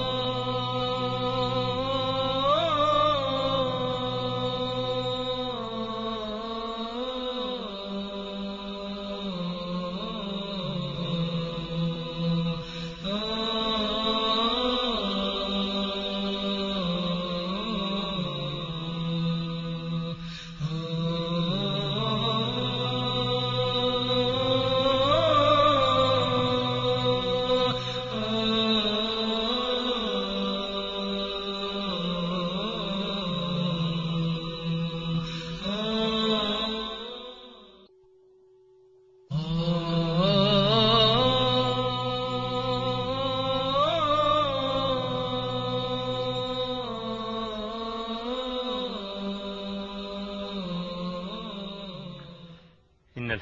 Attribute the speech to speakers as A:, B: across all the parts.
A: إن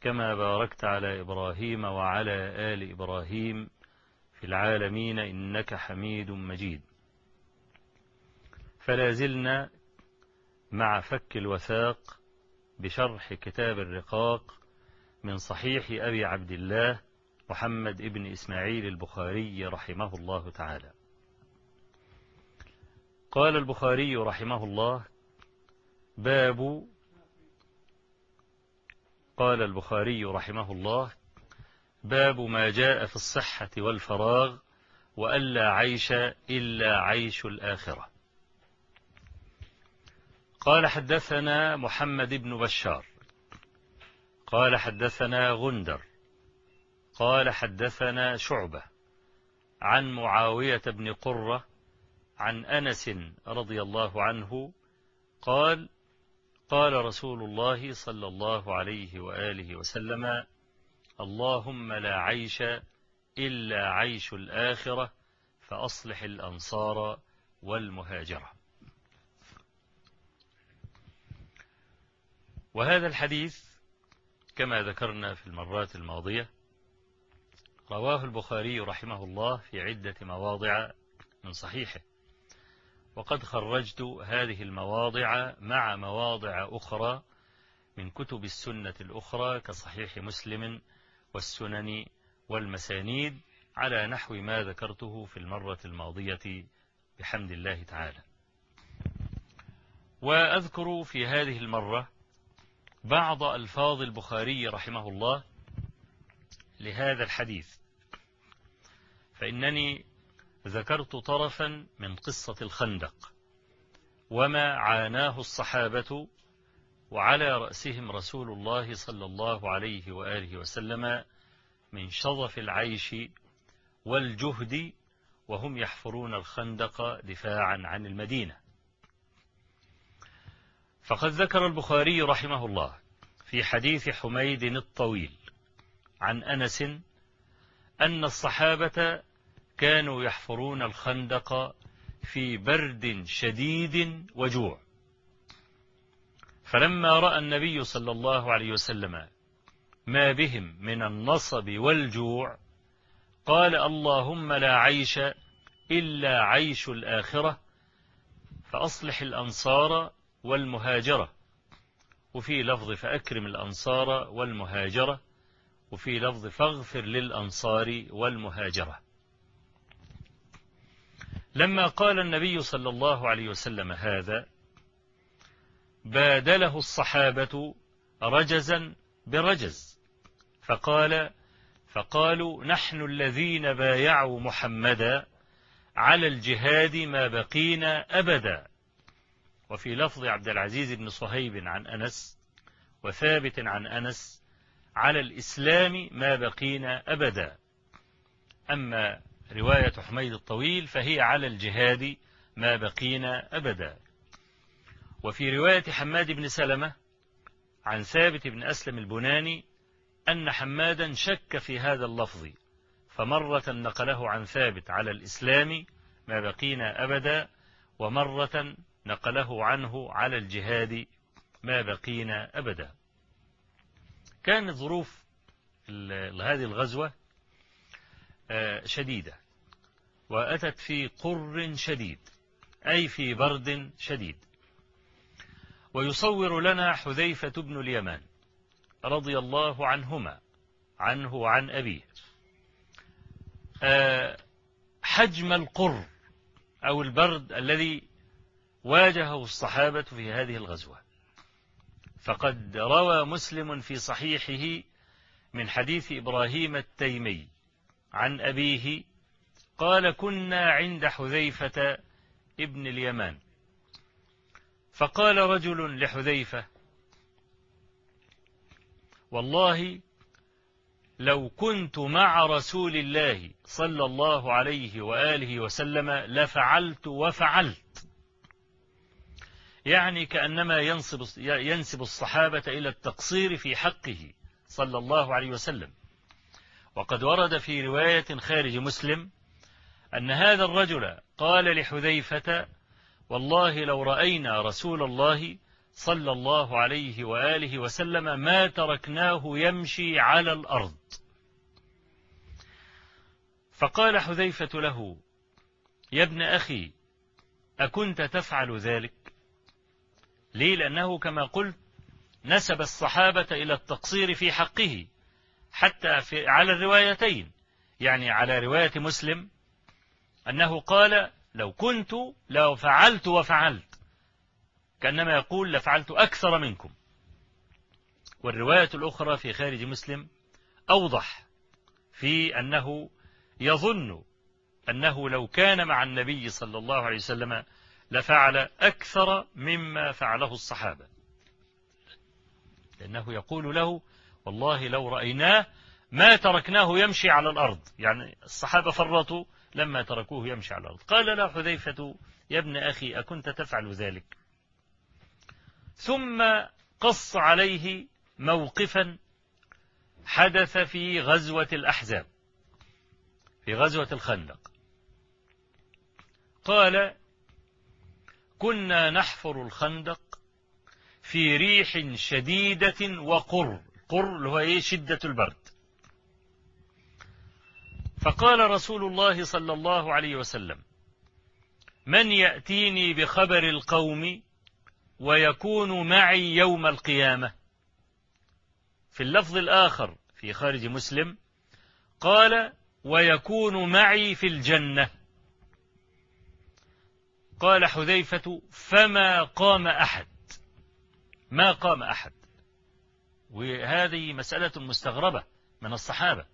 A: كما باركت على إبراهيم وعلى آل إبراهيم في العالمين إنك حميد مجيد. فلا زلنا مع فك الوثاق بشرح كتاب الرقاق من صحيح أبي عبد الله محمد ابن إسماعيل البخاري رحمه الله تعالى. قال البخاري رحمه الله باب قال البخاري رحمه الله باب ما جاء في الصحة والفراغ وألا عيش إلا عيش الآخرة. قال حدثنا محمد بن بشار قال حدثنا غندر قال حدثنا شعبة عن معاوية بن قرة عن أنس رضي الله عنه قال قال رسول الله صلى الله عليه وآله وسلم اللهم لا عيش إلا عيش الآخرة فأصلح الأنصار والمهاجرة. وهذا الحديث كما ذكرنا في المرات الماضية رواه البخاري رحمه الله في عدة مواضع من صحيحه. وقد خرجت هذه المواضع مع مواضع أخرى من كتب السنة الأخرى كصحيح مسلم والسنن والمسانيد على نحو ما ذكرته في المرة الماضية بحمد الله تعالى. وأذكر في هذه المرة بعض ألفاظ البخاري رحمه الله لهذا الحديث فإنني ذكرت طرفا من قصة الخندق وما عاناه الصحابة وعلى رأسهم رسول الله صلى الله عليه وآله وسلم من شظف العيش والجهد وهم يحفرون الخندق دفاعا عن المدينة. فقد ذكر البخاري رحمه الله في حديث حميد الطويل عن أنس أن الصحابة كانوا يحفرون الخندق في برد شديد وجوع. فلما رأى النبي صلى الله عليه وسلم ما بهم من النصب والجوع قال اللهم لا عيش إلا عيش الآخرة فأصلح الأنصار والمهاجرة. وفي لفظ فأكرم الأنصار والمهاجرة. وفي لفظ فاغفر للأنصار والمهاجرة. لما قال النبي صلى الله عليه وسلم هذا بادله الصحابة رجزا برجز. فقال فقالوا نحن الذين بايعوا محمدا على الجهاد ما بقينا أبدا. وفي لفظ عبد العزيز بن صهيب عن أنس وثابت عن أنس على الإسلام ما بقينا أبدا. أما رواية حميد الطويل فهي على الجهاد ما بقينا أبدا. وفي رواية حماد بن سلمة عن ثابت بن أسلم البناني أن حمادا شك في هذا اللفظ فمرة نقله عن ثابت على الإسلام ما بقينا أبدا ومرة نقله عنه على الجهاد ما بقينا أبدا. كانت ظروف هذه الغزوة شديدة. وأتت في قر شديد أي في برد شديد. ويصور لنا حذيفة بن اليمان رضي الله عنهما عنه وعن أبيه. حجم القر أو البرد الذي واجهه الصحابة في هذه الغزوة. فقد روى مسلم في صحيحه من حديث إبراهيم التيمي عن أبيه قال كنا عند حذيفة ابن اليمان. فقال رجل لحذيفة والله لو كنت مع رسول الله صلى الله عليه وآله وسلم لفعلت وفعلت. يعني كأنما ينسب, الصحابة إلى التقصير في حقه صلى الله عليه وسلم. وقد ورد في رواية خارج مسلم أن هذا الرجل قال لحذيفة والله لو رأينا رسول الله صلى الله عليه وآله وسلم ما تركناه يمشي على الأرض. فقال حذيفة له يا ابن أخي أكنت تفعل ذلك؟ ليه؟ لأنه كما قلت نسب الصحابة إلى التقصير في حقه. حتى في على الروايتين يعني على رواية مسلم أنه قال لو كنت لو فعلت وفعلت. كأنما يقول لفعلت أكثر منكم. والرواية الأخرى في خارج مسلم أوضح في أنه يظن أنه لو كان مع النبي صلى الله عليه وسلم لفعل أكثر مما فعله الصحابة. لأنه يقول له والله لو رأيناه ما تركناه يمشي على الأرض. يعني الصحابة فرطوا لما تركوه يمشي على الأرض. قال له حذيفة يا ابن أخي أكنت تفعل ذلك؟ ثم قص عليه موقفا حدث في غزوة الأحزاب في غزوة الخندق. قال كنا نحفر الخندق في ريح شديدة وقر قر اللي هو إيه؟ شدة البرد. فقال رسول الله صلى الله عليه وسلم من يأتيني بخبر القوم ويكون معي يوم القيامة؟ في اللفظ الآخر في خارج مسلم قال ويكون معي في الجنة. قال حذيفة فما قام أحد؟ ما قام أحد. وهذه مسألة مستغربة من الصحابة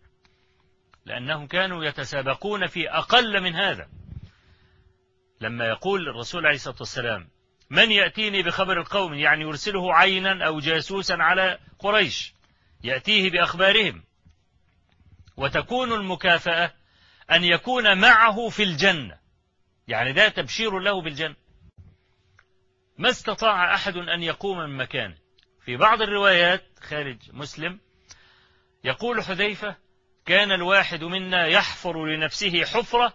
A: لأنهم كانوا يتسابقون في أقل من هذا. لما يقول الرسول عليه الصلاة والسلام من يأتيني بخبر القوم؟ يعني يرسله عينا أو جاسوسا على قريش يأتيه بأخبارهم. وتكون المكافأة أن يكون معه في الجنة يعني ده تبشير له بالجنة. ما استطاع أحد أن يقوم من مكانه. في بعض الروايات خارج مسلم يقول حذيفة كان الواحد منا يحفر لنفسه حفرة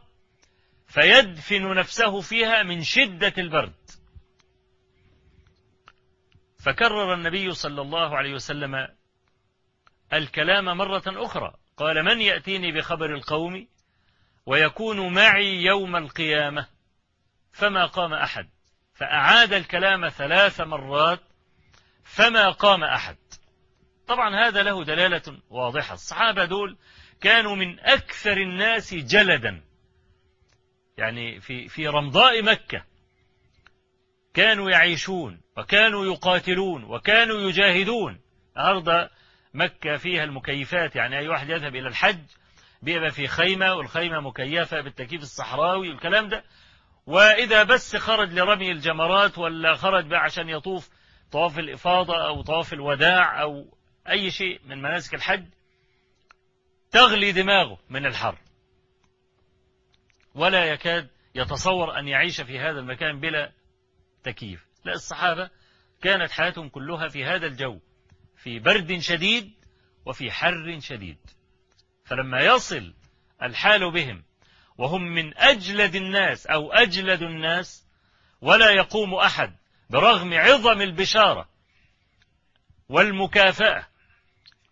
A: فيدفن نفسه فيها من شدة البرد. فكرر النبي صلى الله عليه وسلم الكلام مرة أخرى قال من يأتيني بخبر القوم ويكون معي يوم القيامة فما قام أحد؟ فأعاد الكلام ثلاث مرات فما قام أحد. طبعا هذا له دلالة واضحة. الصحابة دول كانوا من أكثر الناس جلدا. يعني في في رمضاء مكة كانوا يعيشون وكانوا يقاتلون وكانوا يجاهدون. أرض مكة فيها المكيفات. يعني أي واحد يذهب إلى الحج بيبقى في خيمة والخيمة مكيفة بالتكييف الصحراوي والكلام ده. وإذا بس خرج لرمي الجمرات ولا خرج بقى عشان يطوف طواف الإفاضة أو طواف الوداع أو أي شيء من مناسك الحج تغلي دماغه من الحر. ولا يكاد يتصور أن يعيش في هذا المكان بلا تكييف. لا الصحابة كانت حياتهم كلها في هذا الجو في برد شديد وفي حر شديد. فلما يصل الحال بهم وهم من أجلد الناس أو أجلد الناس ولا يقوم أحد برغم عظم البشارة والمكافأة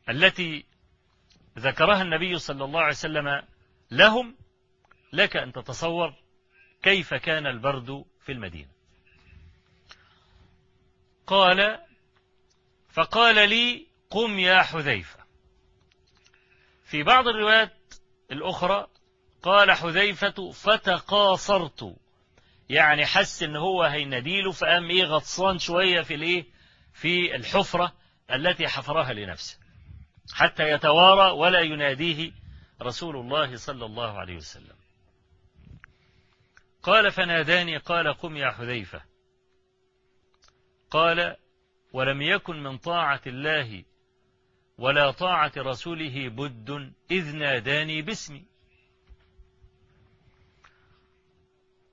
A: التي ذكرها النبي صلى الله عليه وسلم لهم لك أن تتصور كيف كان البرد في المدينة. قال فقال لي قم يا حذيفة. في بعض الروايات الأخرى قال حذيفة فتقاصرت. يعني حس إن هو هينديله فقام إيه غطسان شوية في الإيه؟ في الحفرة التي حفرها لنفسه حتى يتوارى ولا يناديه رسول الله صلى الله عليه وسلم. قال فناداني قال قم يا حذيفة. قال ولم يكن من طاعة الله ولا طاعة رسوله بد إذ ناداني باسمي.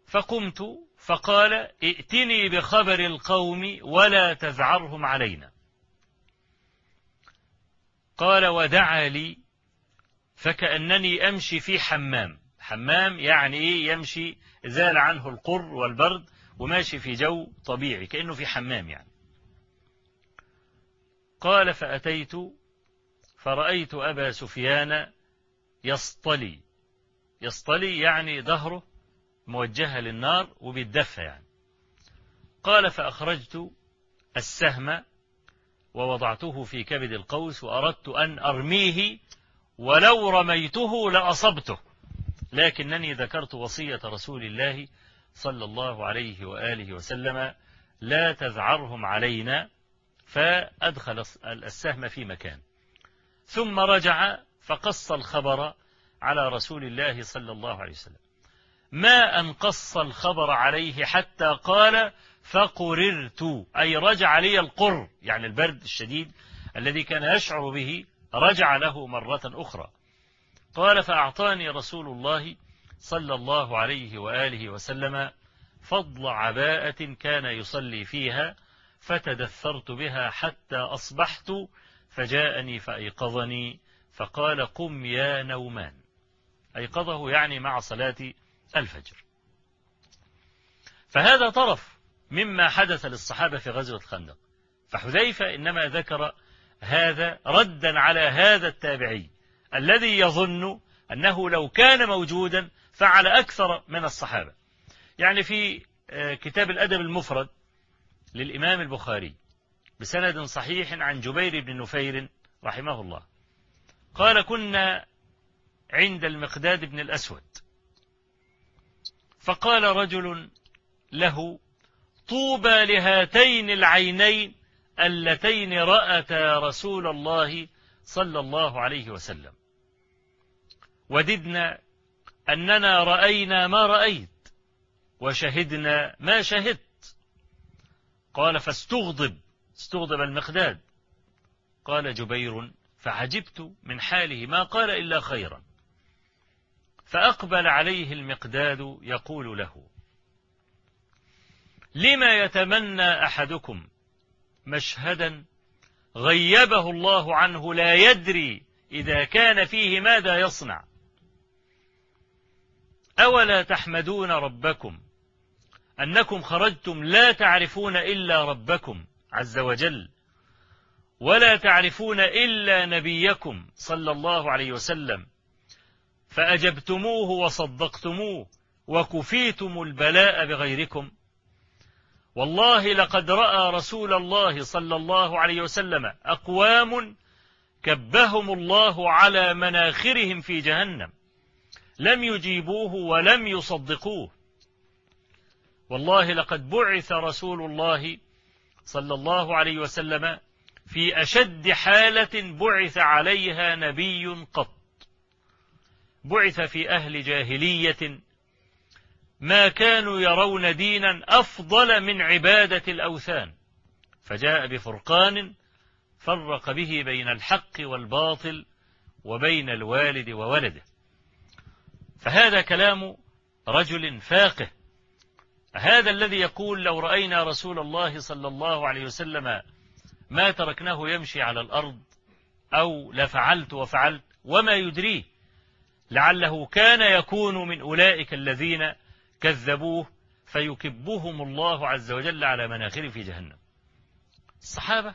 A: فقمت فقال ائتني بخبر القوم ولا تذعرهم علينا. قال ودعا لي فكأنني أمشي في حمام. حمام يعني إيه؟ يمشي زال عنه القر والبرد وماشي في جو طبيعي كأنه في حمام يعني. قال فأتيت فرأيت أبا سفيان يصطلي. يصطلي يعني ظهره موجهة للنار وبالدفة يعني. قال فأخرجت السهم ووضعته في كبد القوس وأردت أن أرميه ولو رميته لأصبته. لكنني ذكرت وصية رسول الله صلى الله عليه وآله وسلم لا تذعرهم علينا فأدخل السهم في مكان. ثم رجع فقص الخبر على رسول الله صلى الله عليه وسلم. ما أن قص الخبر عليه حتى قال فقررت أي رجع لي القر يعني البرد الشديد الذي كان يشعر به رجع له مرة أخرى. قال فأعطاني رسول الله صلى الله عليه وآله وسلم فضل عباءة كان يصلي فيها فتدثرت بها حتى أصبحت فجاءني فأيقظني فقال قم يا نومان. أيقظه يعني مع صلاة الفجر. فهذا طرف مما حدث للصحابة في غزوة الخندق فحذيفة إنما ذكر هذا ردا على هذا التابعي الذي يظن أنه لو كان موجودا فعل أكثر من الصحابة. يعني في آه، كتاب الأدب المفرد للإمام البخاري بسند صحيح عن جبير بن نفير رحمه الله. قال كنا عند المقداد بن الأسود فقال رجل له طوبى لهاتين العينين اللتين رأتا رسول الله صلى الله عليه وسلم. وددنا أننا رأينا ما رأيت وشهدنا ما شهدت. قال فاستغضب استغضب المقداد قال جبير فعجبت من حاله ما قال إلا خيرا. فأقبل عليه المقداد يقول له لما يتمنى أحدكم مشهدا غيبه الله عنه لا يدري إذا كان فيه ماذا يصنع؟ أولا تحمدون ربكم أنكم خرجتم لا تعرفون إلا ربكم عز وجل ولا تعرفون إلا نبيكم صلى الله عليه وسلم فأجبتموه وصدقتموه وكفيتم البلاء بغيركم. والله لقد رأى رسول الله صلى الله عليه وسلم أقوام كبهم الله على مناخرهم في جهنم. لم يجيبوه ولم يصدقوه. والله لقد بعث رسول الله صلى الله عليه وسلم في أشد حالة بعث عليها نبي قط. بعث في أهل جاهلية ما كانوا يرون دينا أفضل من عبادة الأوثان. فجاء بفرقان فرق به بين الحق والباطل وبين الوالد وولده. فهذا كلام رجل فاقه. هذا الذي يقول لو رأينا رسول الله صلى الله عليه وسلم ما تركناه يمشي على الأرض أو لفعلت وفعلت وما يدريه. لعله كان يكون من أولئك الذين كذبوه فيكبهم الله عز وجل على مناخر في جهنم. الصحابة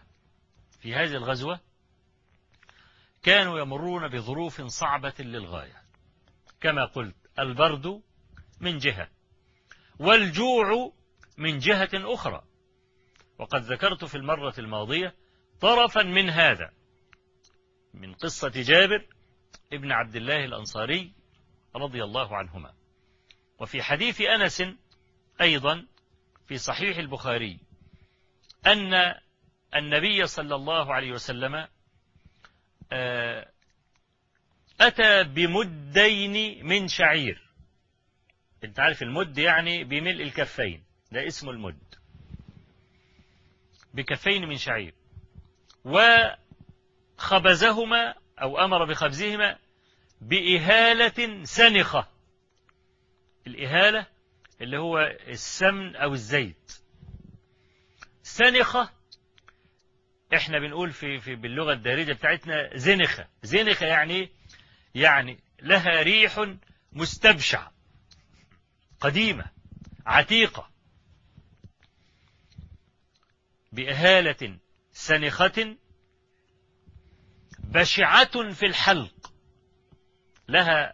A: في هذه الغزوة كانوا يمرون بظروف صعبة للغاية. كما قلت البرد من جهة والجوع من جهة أخرى. وقد ذكرت في المرة الماضية طرفا من هذا من قصة جابر ابن عبد الله الأنصاري رضي الله عنهما. وفي حديث أنس أيضا في صحيح البخاري أن النبي صلى الله عليه وسلم آه، أتى بمدين من شعير. أنت عارف المد يعني بملء الكفين ده اسم المد. بكفين من شعير. وخبزهما أو أمر بخبزهما بإهالة سنخة. الإهالة اللي هو السمن أو الزيت. سنخة إحنا بنقول في, في باللغة الدارجة بتاعتنا زنخة. زنخة يعني يعني لها ريح مستبشع قديمة عتيقة. بإهالة سنخة بشعة في الحلق. لها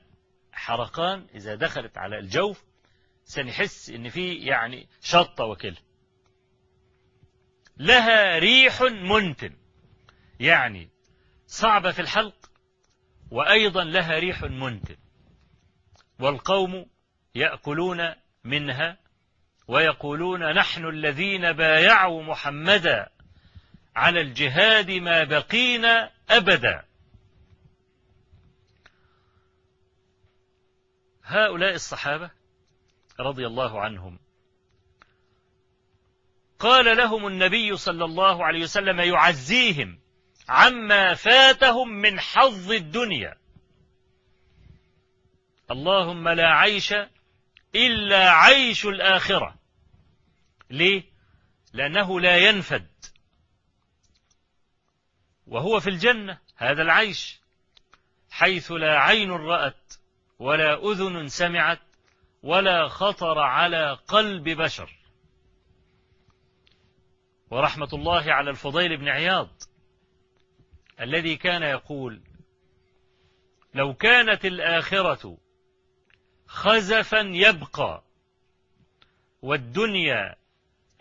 A: حرقان إذا دخلت على الجوف سنحس إن في يعني شطة وكله لها ريح منتن. يعني صعبة في الحلق وأيضا لها ريح منتن. والقوم يأكلون منها ويقولون نحن الذين بايعوا محمدا على الجهاد ما بقينا أبدا. هؤلاء الصحابة رضي الله عنهم. قال لهم النبي صلى الله عليه وسلم يعزيهم عما فاتهم من حظ الدنيا. اللهم لا عيش إلا عيش الآخرة. ليه؟ لأنه لا ينفد. وهو في الجنة هذا العيش حيث لا عين رأت ولا أذن سمعت ولا خطر على قلب بشر. ورحمة الله على الفضيل بن عياض الذي كان يقول لو كانت الآخرة خزفا يبقى والدنيا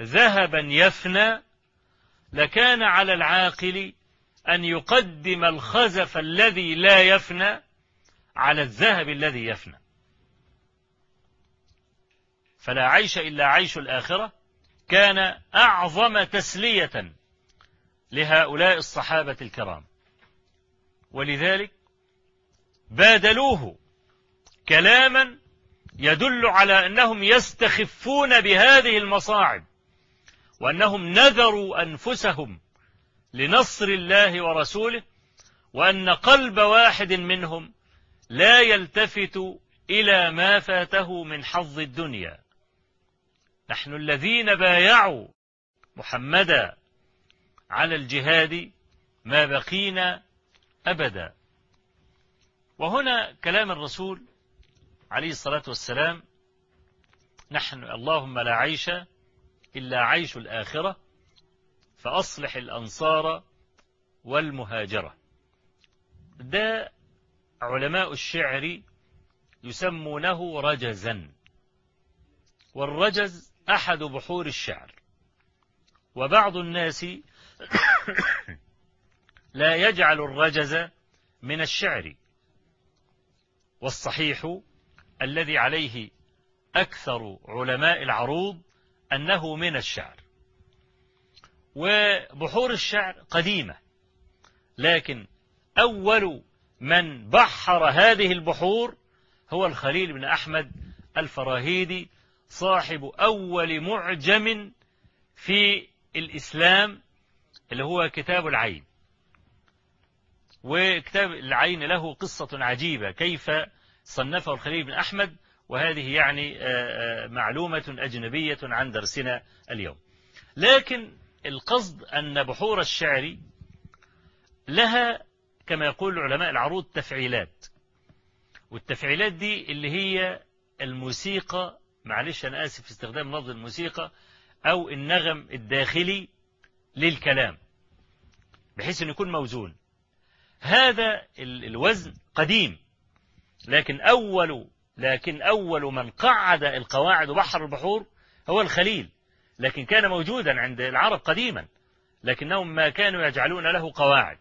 A: ذهبا يفنى لكان على العاقل أن يقدم الخزف الذي لا يفنى على الذهب الذي يفنى. فلا عيش إلا عيش الآخرة كان أعظم تسلية لهؤلاء الصحابة الكرام. ولذلك بادلوه كلاما يدل على أنهم يستخفون بهذه المصاعب وأنهم نذروا أنفسهم لنصر الله ورسوله وأن قلب واحد منهم لا يلتفت إلى ما فاته من حظ الدنيا. نحن الذين بايعوا محمدا على الجهاد ما بقينا أبدا. وهنا كلام الرسول عليه الصلاة والسلام نحن اللهم لا عيش إلا عيش الآخرة فأصلح الأنصار والمهاجرة. ده علماء الشعر يسمونه رجزا. والرجز أحد بحور الشعر. وبعض الناس لا يجعل الرجز من الشعر. والصحيح الذي عليه أكثر علماء العروض أنه من الشعر. وبحور الشعر قديمة. لكن أول من بحر هذه البحور هو الخليل بن أحمد الفراهيدي صاحب أول معجم في الإسلام اللي هو كتاب العين. وكتاب العين له قصة عجيبة كيف صنفه الخليل بن أحمد وهذه يعني معلومة أجنبية عن درسنا اليوم. لكن القصد أن بحور الشعر لها كما يقول علماء العروض تفعيلات. والتفعيلات دي اللي هي الموسيقى معلش أنا آسف في استخدام لفظ الموسيقى أو النغم الداخلي للكلام بحيث أن يكون موزون. هذا الوزن قديم لكن أول لكن أول من قعد القواعد بحر البحور هو الخليل. لكن كان موجودا عند العرب قديما لكنهم ما كانوا يجعلون له قواعد.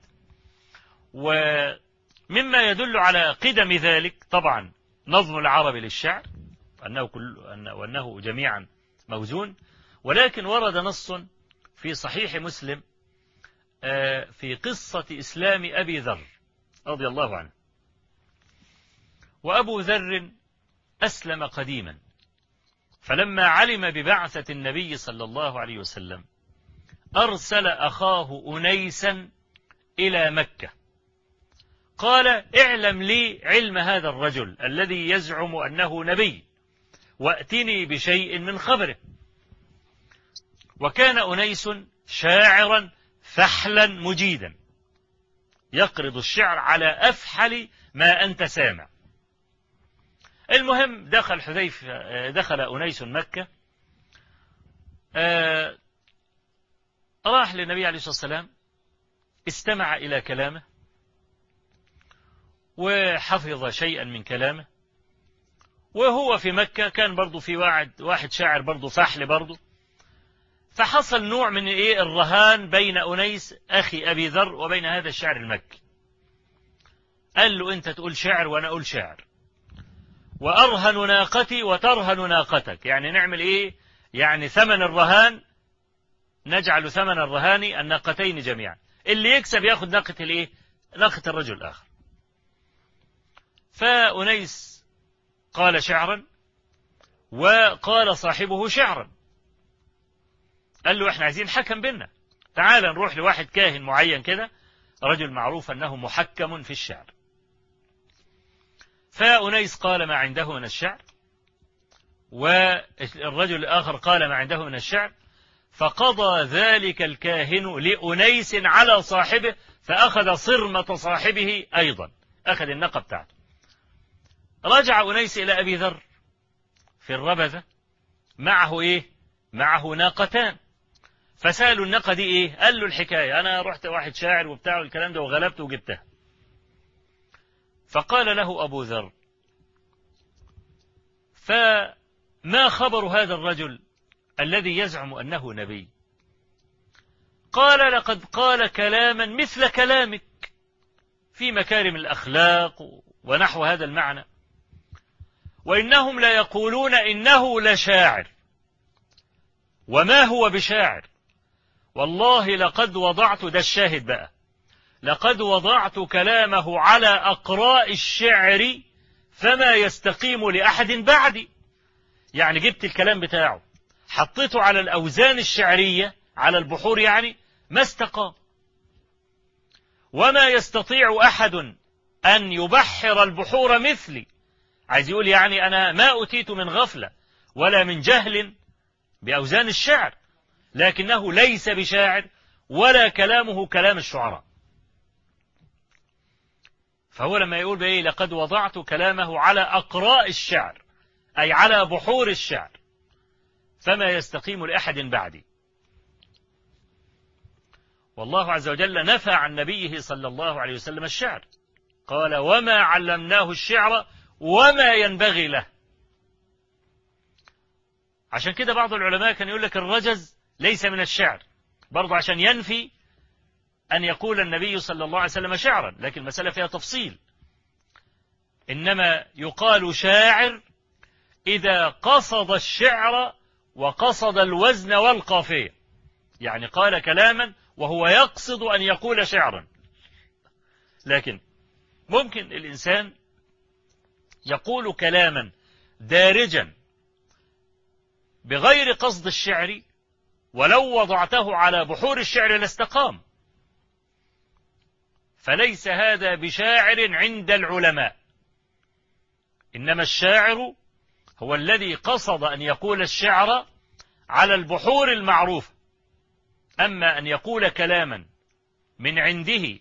A: ومما يدل على قدم ذلك طبعا نظم العرب للشعر أنه, كل وأنه جميعا موزون ولكن ورد نص في صحيح مسلم في قصة إسلام أبي ذر رضي الله عنه. وأبو ذر أسلم قديما. فلما علم ببعثة النبي صلى الله عليه وسلم أرسل أخاه أنيسا إلى مكة. قال اعلم لي علم هذا الرجل الذي يزعم أنه نبي وأتني بشيء من خبره. وكان أنيس شاعرا فحلا مجيدا يقرض الشعر على أفحل ما أنت سامع. المهم دخل حذيفة دخل أنيس مكة راح للنبي عليه الصلاة والسلام استمع إلى كلامه وحفظ شيئا من كلامه وهو في مكة كان برضه في واحد واحد شاعر برضه فحل برضه فحصل نوع من إيه؟ الرهان بين أنيس أخي أبي ذر وبين هذا الشاعر المكي. قال له أنت تقول شعر وأنا أقول شعر. وأرهن ناقتي وترهن ناقتك. يعني نعمل إيه؟ يعني ثمن الرهان نجعل ثمن الرهان الناقتين جميعا. اللي يكسب يأخذ ناقة الإيه؟ ناقة الرجل الآخر. فأنيس قال شعرا وقال صاحبه شعرا. قال له إحنا عايزين حكم بينا تعال نروح لواحد كاهن معين كده رجل معروف أنه محكم في الشعر. فأنيس قال ما عنده من الشعر والرجل الآخر قال ما عنده من الشعر فقضى ذلك الكاهن لأنيس على صاحبه فأخذ صرمة صاحبه أيضا أخذ النقة بتاعته رجع أنيس إلى أبي ذر في الربذة معه إيه؟ معه ناقتان. فسألوا الناقة دي إيه؟ قال له الحكاية أنا رحت واحد شاعر وبتاع الكلام ده وغلبت وجبتها. فقال له أبو ذر فما خبر هذا الرجل الذي يزعم أنه نبي؟ قال لقد قال كلاما مثل كلامك في مكارم الأخلاق ونحو هذا المعنى. وإنهم ليقولون إنه لشاعر. وما هو بشاعر؟ والله لقد وضعت ده الشاهد بقى. لقد وضعت كلامه على أقراء الشعر فما يستقيم لأحد بعدي. يعني جبت الكلام بتاعه. حطيته على الأوزان الشعرية على البحور يعني ما استقام. وما يستطيع أحد أن يبحر البحور مثلي. عايز يقول يعني أنا ما أتيت من غفلة ولا من جهل بأوزان الشعر لكنه ليس بشاعر ولا كلامه كلام الشعراء. فهو لما يقول بإيه؟ لقد وضعت كلامه على أقراء الشعر أي على بحور الشعر فما يستقيم لأحد بعدي. والله عز وجل نفى عن نبيه صلى الله عليه وسلم الشعر. قال وما علمناه الشعر وما ينبغي له. عشان كده بعض العلماء كان يقول لك الرجز ليس من الشعر برضه عشان ينفي أن يقول النبي صلى الله عليه وسلم شعرا لكن المسألة فيها تفصيل. إنما يقال شاعر إذا قصد الشعر وقصد الوزن والقافية. يعني قال كلاما وهو يقصد أن يقول شعرا. لكن ممكن الإنسان يقول كلاما دارجا بغير قصد الشعر ولو وضعته على بحور الشعر لاستقام. فليس هذا بشاعر عند العلماء. إنما الشاعر هو الذي قصد أن يقول الشعر على البحور المعروفة. أما أن يقول كلاما من عنده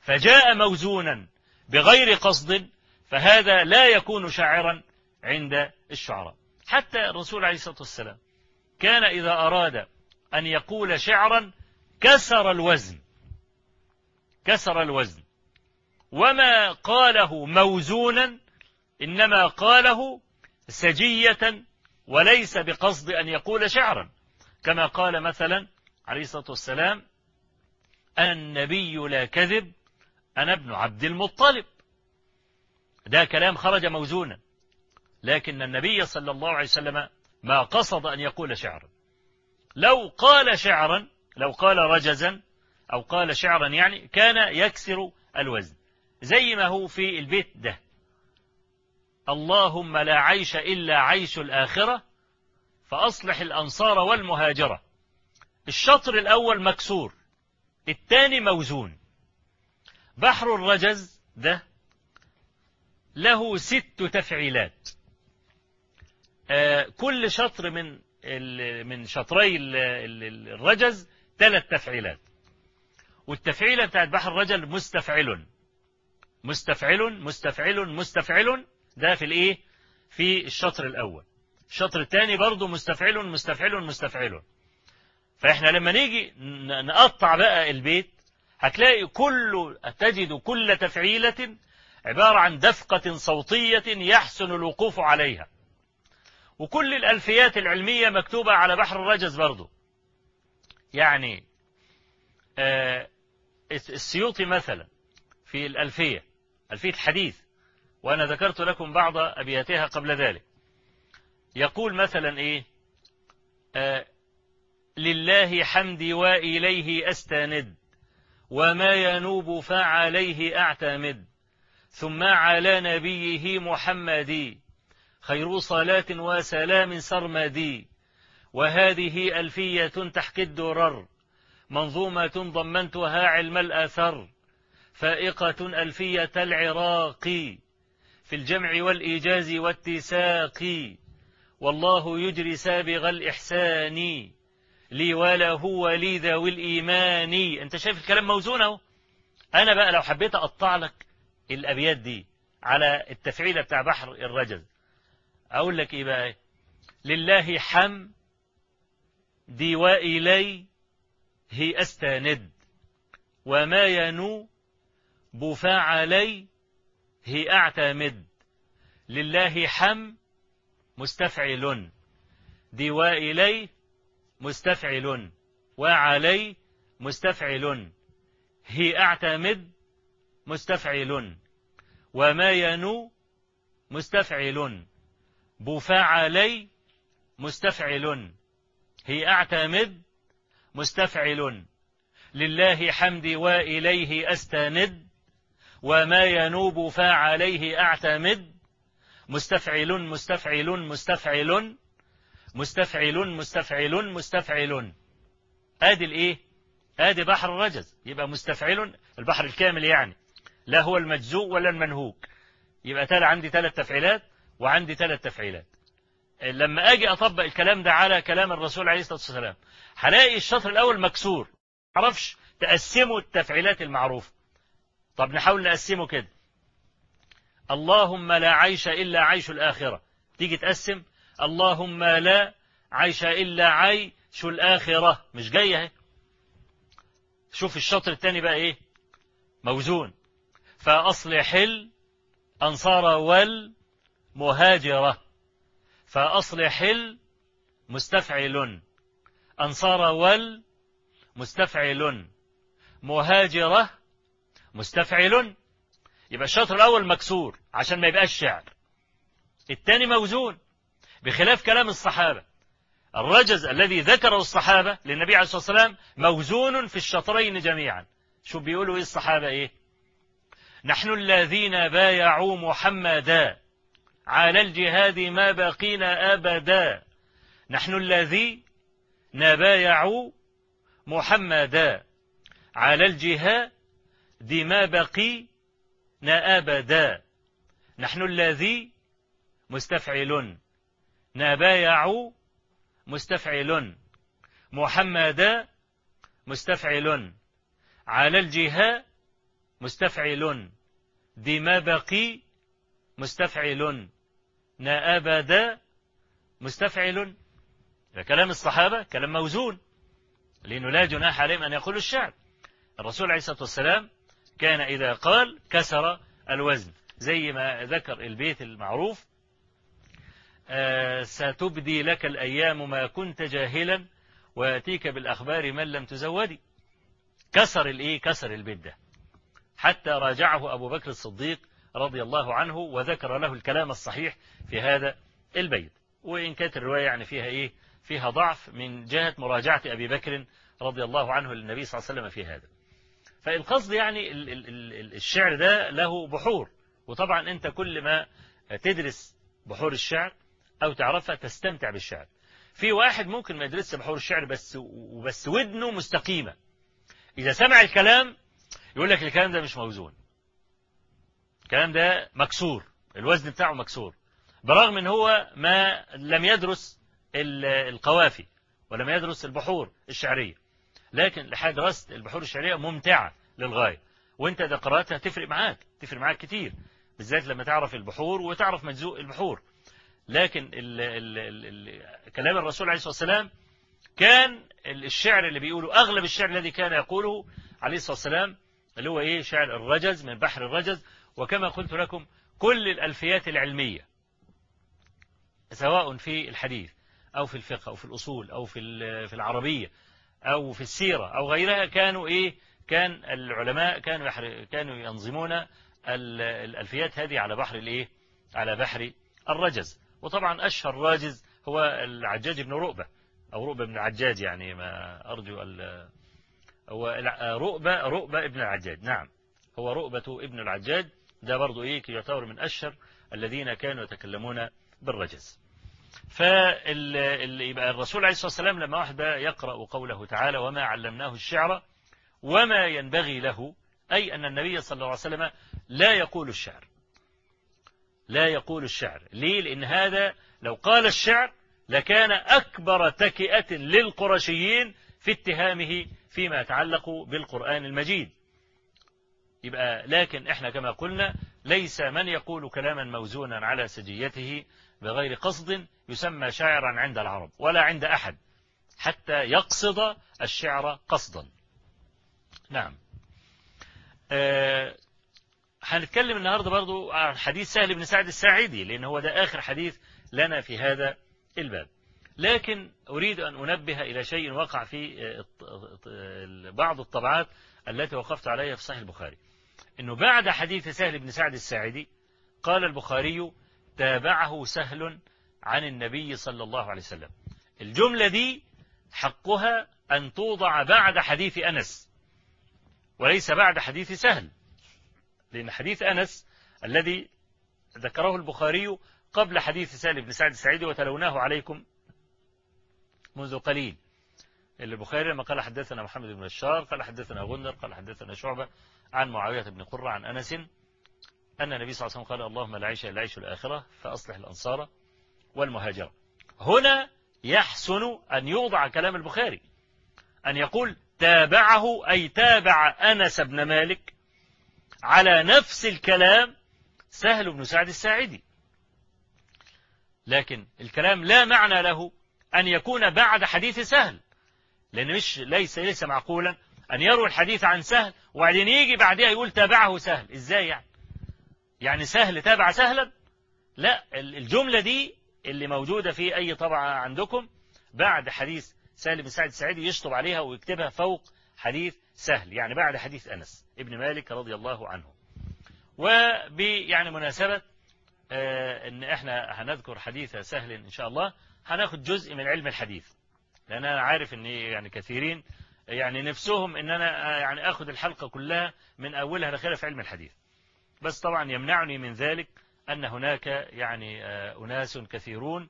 A: فجاء موزونا بغير قصد فهذا لا يكون شاعرا عند الشعراء. حتى الرسول عليه الصلاة والسلام كان إذا أراد أن يقول شعرا كسر الوزن. كسر الوزن. وما قاله موزونا إنما قاله سجية وليس بقصد أن يقول شعرا. كما قال مثلا عليه الصلاة والسلام النبي لا كذب أنا ابن عبد المطلب. ده كلام خرج موزونا لكن النبي صلى الله عليه وسلم ما قصد أن يقول شعرا. لو قال شعرا لو قال رجزا أو قال شعرا يعني كان يكسر الوزن. زي ما هو في البيت ده. اللهم لا عيش إلا عيش الآخرة فأصلح الأنصار والمهاجرة. الشطر الأول مكسور الثاني موزون. بحر الرجز ده له ست تفعيلات. آه كل شطر من من شطري الرجز ثلاث تفعيلات. والتفعيلة بتاعت بحر الرجل مستفعل. مستفعل مستفعل مستفعل. ده في الإيه؟ في الشطر الأول. الشطر الثاني برضه مستفعل مستفعل مستفعل. فإحنا لما نيجي نقطع بقى البيت هتلاقي كل تجد كل تفعيلة عبارة عن دفقة صوتية يحسن الوقوف عليها. وكل الألفيات العلمية مكتوبة على بحر الرجز برضه يعني آه السيوطي مثلا في الألفية ألفية حديث وأنا ذكرت لكم بعض أبياتها قبل ذلك. يقول مثلا إيه؟ آه لله حمدي وإليه أستند وما ينوب فعليه أعتمد ثم على نبيه محمد خير صلاة وسلام سرمدي. وهذه ألفية تحكي الدرر. منظومة ضمنتها علم الأثر فائقة ألفية العراق في الجمع والإيجاز والتساق. والله يجري سابغ الإحسان لي وله ولي ذوي الإيمان. أنت شايف الكلام موزون أهو. أنا بقى لو حبيت أقطع لك الأبيات دي على التفعيلة بتاع بحر الرجل أقول لك إيه بقى؟ لله حم دي وإلي هي أستند وما ينو بفاعلي هي أعتمد. لله حم مستفعل. دي وإلي مستفعل. وعلي مستفعل. هي أعتمد مستفعل. وما ينو مستفعل. بفعلي مستفعل. هي أعتمد مستفعل. لله حمدي وإليه أستند وما ينوب فعليه أعتمد. مستفعل مستفعل مستفعل. مستفعل مستفعل مستفعل. آدي الإيه؟ آدي بحر الرجز. يبقى مستفعل البحر الكامل يعني. لا هو المجزوء ولا المنهوك. يبقى تالي عندي ثلاث تفعيلات وعندي ثلاث تفعيلات. لما أجي أطبق الكلام ده على كلام الرسول عليه الصلاة والسلام هلاقي الشطر الأول مكسور. معرفش تقسموا التفعيلات المعروفة. طب نحاول نقسمه كده. اللهم لا عيش إلا عيش الآخرة. تيجي تقسم. اللهم لا عيش إلا عيش الآخرة. مش جاية أهي. شوف الشطر الثاني بقى إيه؟ موزون. فأصلح الأنصار والمهاجرة. فأصلح المستفعل أنصار والمستفعل مهاجرة مستفعل. يبقى الشطر الأول مكسور عشان ما يبقاش شعر. الثاني موزون بخلاف كلام الصحابة. الرجز الذي ذكره الصحابة للنبي عليه الصلاة والسلام موزون في الشطرين جميعا. شو بيقولوا إيه الصحابة إيه؟ نحن الذين بايعوا محمدا. على الجهاد ما بقينا أبدا. نحن الذي نبايع محمدا. على الجهاد ما بقي أبدا. نحن الذي مستفعل نبايع مستفعل محمدا مستفعل على الجهاد مستفعل ما بقي مستفعل أبدا مستفعل. كلام الصحابة كلام موزون. لأنه لا جناح عليهم أن يقولوا الشعر. الرسول عليه الصلاة والسلام كان إذا قال كسر الوزن. زي ما ذكر البيت المعروف. آه ستبدي لك الأيام ما كنت جاهلا ويأتيك بالأخبار من لم تزودي. كسر الإيه؟ كسر البيت ده حتى راجعه أبو بكر الصديق رضي الله عنه وذكر له الكلام الصحيح في هذا البيت. وإن كانت الرواية يعني فيها إيه؟ فيها ضعف من جهة مراجعة أبي بكر رضي الله عنه للنبي صلى الله عليه وسلم في هذا. فالقصد يعني الشعر ده له بحور. وطبعا أنت كل ما تدرس بحور الشعر أو تعرفها تستمتع بالشعر. في واحد ممكن ما يدرسش بحور الشعر بس وبس ودنه مستقيمة. إذا سمع الكلام يقول لك الكلام ده مش موزون. الكلام ده مكسور الوزن بتاعه مكسور برغم إن هو ما لم يدرس القوافي ولم يدرس البحور الشعرية لكن لحد دراسة البحور الشعرية ممتعة للغاية. وأنت إذا قرأتها تفرق معاك تفرق معاك كتير بالذات لما تعرف البحور وتعرف مجزوء البحور. لكن ال ال ال كلام الرسول عليه الصلاة والسلام كان الشعر اللي بيقوله أغلب الشعر الذي كان يقوله عليه الصلاة والسلام اللي هو إيه؟ شعر الرجز من بحر الرجز. وكما قلت لكم كل الألفيات العلمية سواء في الحديث أو في الفقه أو في الأصول أو في في العربية أو في السيرة أو غيرها كانوا إيه؟ كان العلماء كانوا كانوا ينظمون الألفيات هذه على بحر الإيه؟ على بحر الرجز. وطبعا أشهر راجز هو العجاج بن رؤبة أو رؤبة بن العجاج يعني ما أرجو هو رؤبة رؤبة ابن العجاج. نعم هو رؤبة ابن العجاج. ده برضو إيه يعتبر من أشهر الذين كانوا يتكلمون بالرجز. فيبقى الرسول عليه الصلاة والسلام لما واحد يقرأ قوله تعالى وما علمناه الشعر وما ينبغي له أي أن النبي صلى الله عليه وسلم لا يقول الشعر. لا يقول الشعر. ليه؟ لأن هذا لو قال الشعر لكان أكبر تكئة للقرشيين في اتهامه فيما يتعلق بالقرآن المجيد. يبقى لكن إحنا كما قلنا ليس من يقول كلاما موزونا على سجيته بغير قصد يسمى شاعرا عند العرب ولا عند أحد حتى يقصد الشعر قصدا. نعم. أه هنتكلم النهاردة برضو عن حديث سهل بن سعد الساعدي لأن هو ده آخر حديث لنا في هذا الباب. لكن أريد أن أنبه إلى شيء وقع في بعض الطبعات التي وقفت عليها في صحيح البخاري. أنه بعد حديث سهل بن سعد الساعدي قال البخاري تابعه سهل عن النبي صلى الله عليه وسلم. الجملة دي حقها أن توضع بعد حديث أنس وليس بعد حديث سهل لأن حديث أنس الذي ذكره البخاري قبل حديث سهل بن سعد السعيدي وتلوناه عليكم منذ قليل. البخاري لما قال حدثنا محمد بن بشار قال حدثنا غندر قال حدثنا شعبة عن معاوية بن قرة عن أنس أن النبي صلى الله عليه وسلم قال اللهم لا عيش إلا عيش الآخرة فأصلح الأنصار والمهاجرة. هنا يحسن أن يوضع كلام البخاري أن يقول تابعه أي تابع أنس بن مالك على نفس الكلام سهل بن سعد الساعدي. لكن الكلام لا معنى له أن يكون بعد حديث سهل. لأن مش ليس ليس معقولا أن يروي الحديث عن سهل وبعدين يجي بعدها يقول تابعه سهل. إزاي يعني؟ يعني سهل تابع سهلا؟ لا الجملة دي اللي موجودة في أي طبعة عندكم بعد حديث سهل بن سعد السعيدي يشطب عليها ويكتبها فوق حديث سهل يعني بعد حديث أنس ابن مالك رضي الله عنه. وب يعني مناسبة آه إن إحنا هنذكر حديث سهل إن شاء الله هناخد جزء من علم الحديث. لأن أنا عارف إن يعني كثيرين يعني نفسهم إن أنا يعني اخد الحلقة كلها من أولها لاخرها في علم الحديث. بس طبعا يمنعني من ذلك أن هناك يعني أناس كثيرون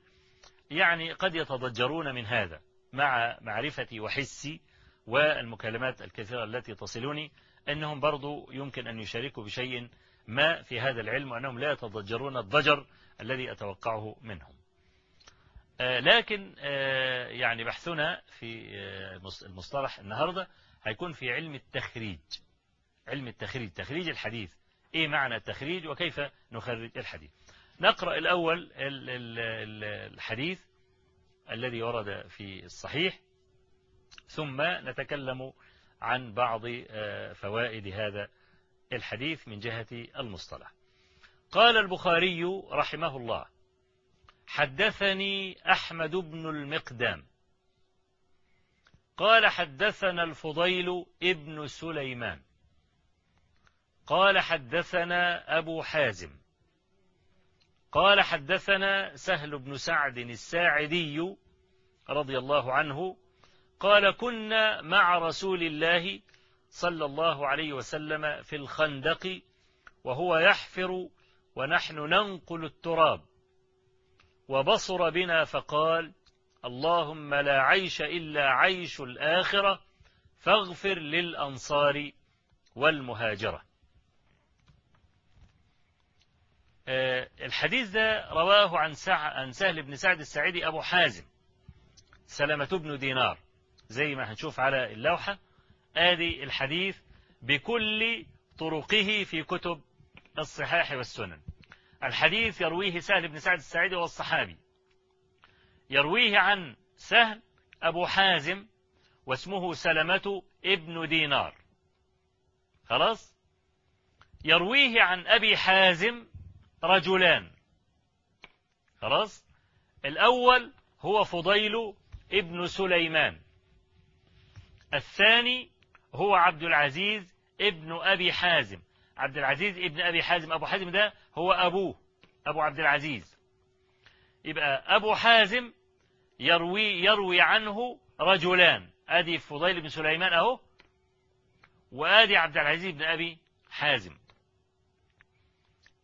A: يعني قد يتضجرون من هذا مع معرفتي وحسي والمكالمات الكثيرة التي تصلني أنهم برضو يمكن أن يشاركوا بشيء ما في هذا العلم وأنهم لا يتضجرون الضجر الذي أتوقعه منهم. آه، لكن آه، يعني بحثنا في آه، المصطلح النهاردة هيكون في علم التخريج. علم التخريج تخريج الحديث. إيه معنى التخريج وكيف نخرج الحديث؟ نقرأ الأول الحديث الذي ورد في الصحيح ثم نتكلم عن بعض فوائد هذا الحديث من جهة المصطلح. قال البخاري رحمه الله حدثني أحمد بن المقدام. قال حدثنا الفضيل ابن سليمان. قال حدثنا أبو حازم. قال حدثنا سهل بن سعد الساعدي رضي الله عنه. قال كنا مع رسول الله صلى الله عليه وسلم في الخندق وهو يحفر ونحن ننقل التراب. وبصر بنا فقال اللهم لا عيش إلا عيش الآخرة فاغفر للأنصار والمهاجرة. آه، الحديث ده رواه عن, عن سهل بن سعد السعيدي أبو حازم سلمة بن دينار زي ما هنشوف على اللوحة. آدي الحديث بكل طرقه في كتب الصحاح والسنن. الحديث يرويه سهل بن سعد السعيدي والصحابي يرويه عن سهل أبو حازم واسمه سلمة ابن دينار. خلاص؟ يرويه عن أبي حازم رجلان. خلاص؟ الأول هو فضيل ابن سليمان. الثاني هو عبد العزيز ابن أبي حازم. عبد العزيز ابن أبي حازم. أبو حازم ده هو أبوه أبو عبد العزيز يبقى أبو حازم يروي, يروي عنه رجلان. أدي فضيل بن سليمان أهو وآدي عبد العزيز بن أبي حازم.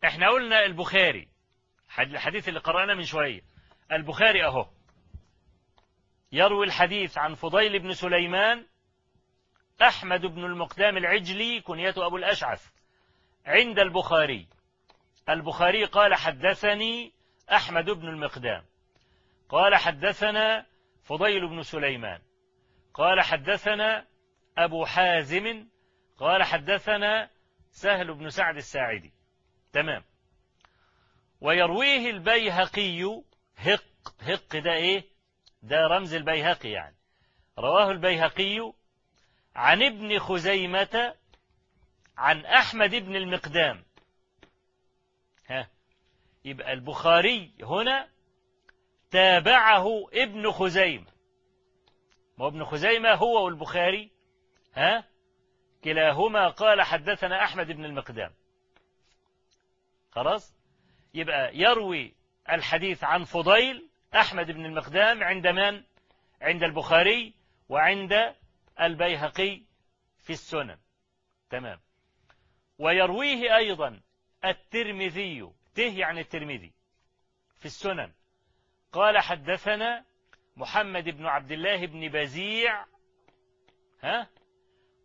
A: إحنا قلنا البخاري الحديث اللي قرأنا من شوية. البخاري أهو. يروي الحديث عن فضيل بن سليمان أحمد بن المقدام العجلي كنيته أبو الأشعث. عند البخاري. البخاري قال حدثني أحمد بن المقدام. قال حدثنا فضيل بن سليمان. قال حدثنا أبو حازم. قال حدثنا سهل بن سعد الساعدي. تمام. ويرويه البيهقي هق. هق ده إيه؟ ده رمز البيهقي يعني. رواه البيهقي عن ابن خزيمة عن أحمد بن المقدام. ها. يبقى البخاري هنا تابعه ابن خزيمة. ما ابن خزيمة هو والبخاري. ها. كلاهما قال حدثنا أحمد بن المقدام. خلاص؟ يبقى يروي الحديث عن فضيل أحمد بن المقدام عند من؟ عند البخاري وعند البيهقي في السنن. تمام. ويرويه أيضا الترمذي ته يعني الترمذي في السنن. قال حدثنا محمد بن عبد الله بن بزيع ها؟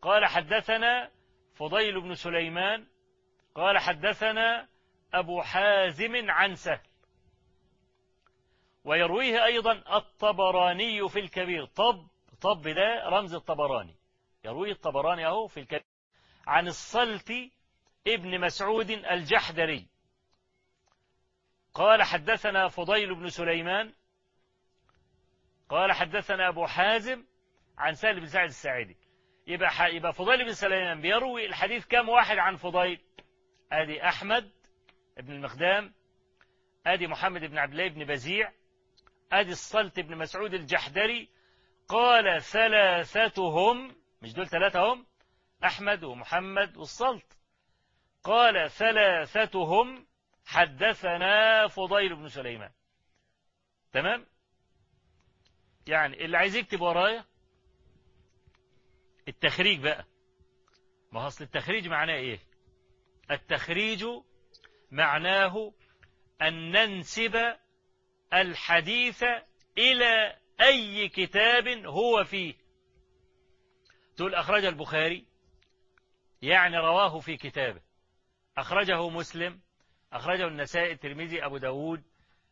A: قال حدثنا فضيل بن سليمان قال حدثنا أبو حازم عن سهل. ويرويه أيضا الطبراني في الكبير. طب طب ده رمز الطبراني. يروي الطبراني أهو في الكبير. عن الصلت ابن مسعود الجحدري. قال حدثنا فضيل بن سليمان قال حدثنا أبو حازم عن سهل بن سعد الساعدي. يبقى يبقى فضيل بن سليمان بيروي الحديث كم واحد عن فضيل؟ آدي أحمد بن المقدام آدي محمد بن عبد الله بن بزيع آدي الصلت بن مسعود الجحدري. قال ثلاثتهم مش دول ثلاثة هم؟ أحمد ومحمد والصلت. قال ثلاثتهم حدثنا فضيل بن سليمان. تمام؟ يعني اللي عايز يكتب ورايا التخريج بقى. ما أصل التخريج معناه إيه؟ التخريج معناه أن ننسب الحديث إلى أي كتاب هو فيه. تقول أخرج البخاري يعني رواه في كتابه. أخرجه مسلم أخرجه النسائي الترمذي أبو داود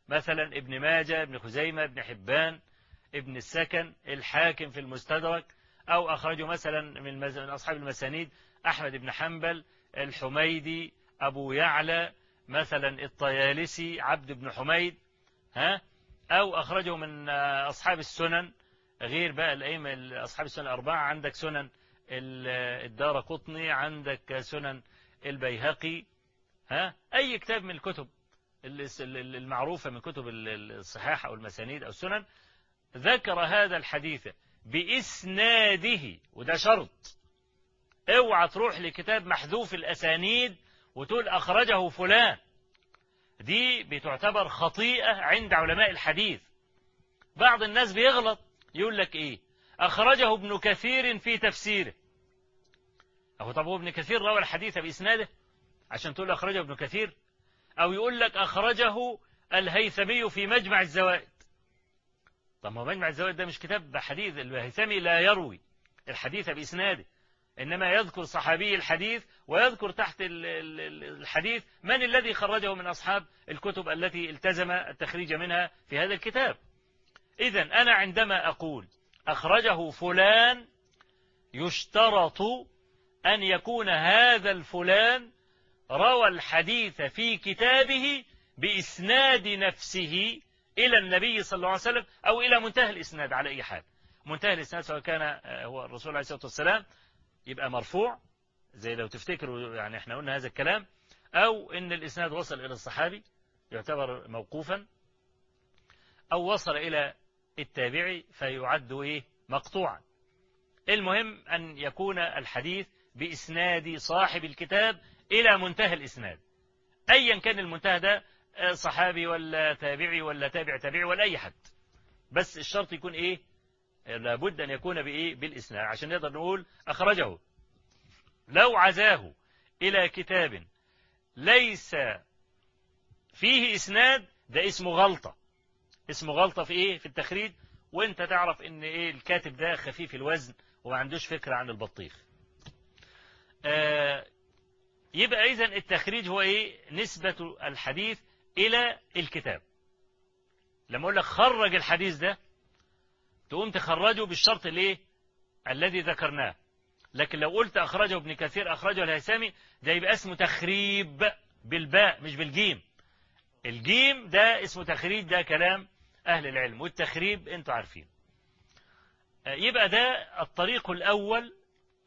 A: مثلا ابن ماجه ابن خزيمة ابن حبان ابن السكن الحاكم في المستدرك أو أخرجه مثلا من أصحاب المسانيد أحمد بن حنبل الحميدي أبو يعلى مثلا الطيالسي عبد بن حميد ها؟ أو أخرجه من أصحاب السنن غير بقى الأئمة أصحاب السنن الأربعة عندك سنن الدار قطني عندك سنن البيهقي ها؟ أي كتاب من الكتب المعروفة من كتب الصحاح أو المسانيد أو السنن ذكر هذا الحديث بإسناده وده شرط. اوعى تروح لكتاب محذوف الأسانيد وتقول أخرجه فلان. دي بتعتبر خطيئة عند علماء الحديث. بعض الناس بيغلط يقول لك إيه؟ أخرجه ابن كثير في تفسيره. أهو طب هو ابن كثير روى الحديث بإسناده عشان تقول أخرجه ابن كثير أو يقول لك أخرجه الهيثمي في مجمع الزوائد. طب ما مجمع الزوائد ده مش كتاب حديث الهيثمي لا يروي الحديث بإسناده إنما يذكر صحابي الحديث ويذكر تحت الحديث من الذي خرجه من أصحاب الكتب التي التزم التخريج منها في هذا الكتاب. إذا أنا عندما أقول أخرجه فلان يشترط أن يكون هذا الفلان روى الحديث في كتابه بإسناد نفسه إلى النبي صلى الله عليه وسلم أو إلى منتهى الإسناد على أي حال. منتهى الإسناد سواء كان هو الرسول عليه الصلاة والسلام يبقى مرفوع زي لو تفتكروا يعني إحنا قلنا هذا الكلام أو إن الإسناد وصل إلى الصحابي يعتبر موقوفا أو وصل إلى التابعي فيعد إيه؟ مقطوعا. المهم أن يكون الحديث بإسناد صاحب الكتاب إلى منتهى الإسناد. أيا كان المنتهى ده صحابي ولا تابعي ولا تابع تابعي ولا أي حد. بس الشرط يكون إيه؟ لابد أن يكون بإيه؟ بالإسناد. عشان نقدر نقول أخرجه. لو عزاه إلى كتاب ليس فيه إسناد ده اسمه غلطة. اسمه غلطة في إيه؟ في التخريج. وأنت تعرف إن إيه الكاتب ده خفيف الوزن وما عندوش فكرة عن البطيخ. آه يبقى اذا التخريج هو إيه؟ نسبة الحديث إلى الكتاب. لما أقول لك خرج الحديث ده تقوم تخرجه بالشرط الإيه؟ الذي ذكرناه. لكن لو قلت أخرجه ابن كثير أخرجه الهيثمي ده يبقى اسمه تخريب بالباء مش بالجيم. الجيم ده اسمه تخريج ده كلام أهل العلم والتخريب أنتوا عارفين. يبقى ده الطريق الأول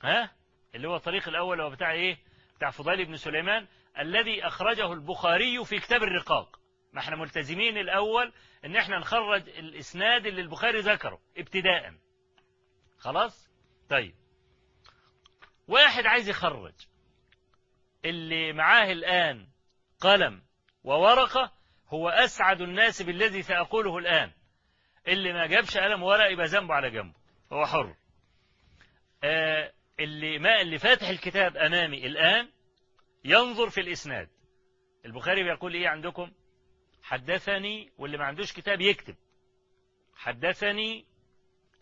A: ها؟ اللي هو الطريق الأول هو بتاع إيه؟ بتاع فضيل بن سليمان الذي أخرجه البخاري في كتاب الرقاق. ما إحنا ملتزمين الأول إن إحنا نخرج الإسناد اللي البخاري ذكره ابتداء خلاص؟ طيب. واحد عايز يخرج اللي معاه الآن قلم وورقة هو أسعد الناس بالذي سأقوله الآن. اللي ما جابش قلم ورق يبقى ذنبه على جنبه. هو حر. آه اللي ما اللي فاتح الكتاب أمامي الآن ينظر في الإسناد. البخاري بيقول إيه عندكم؟ حدثني واللي ما عندوش كتاب يكتب. حدثني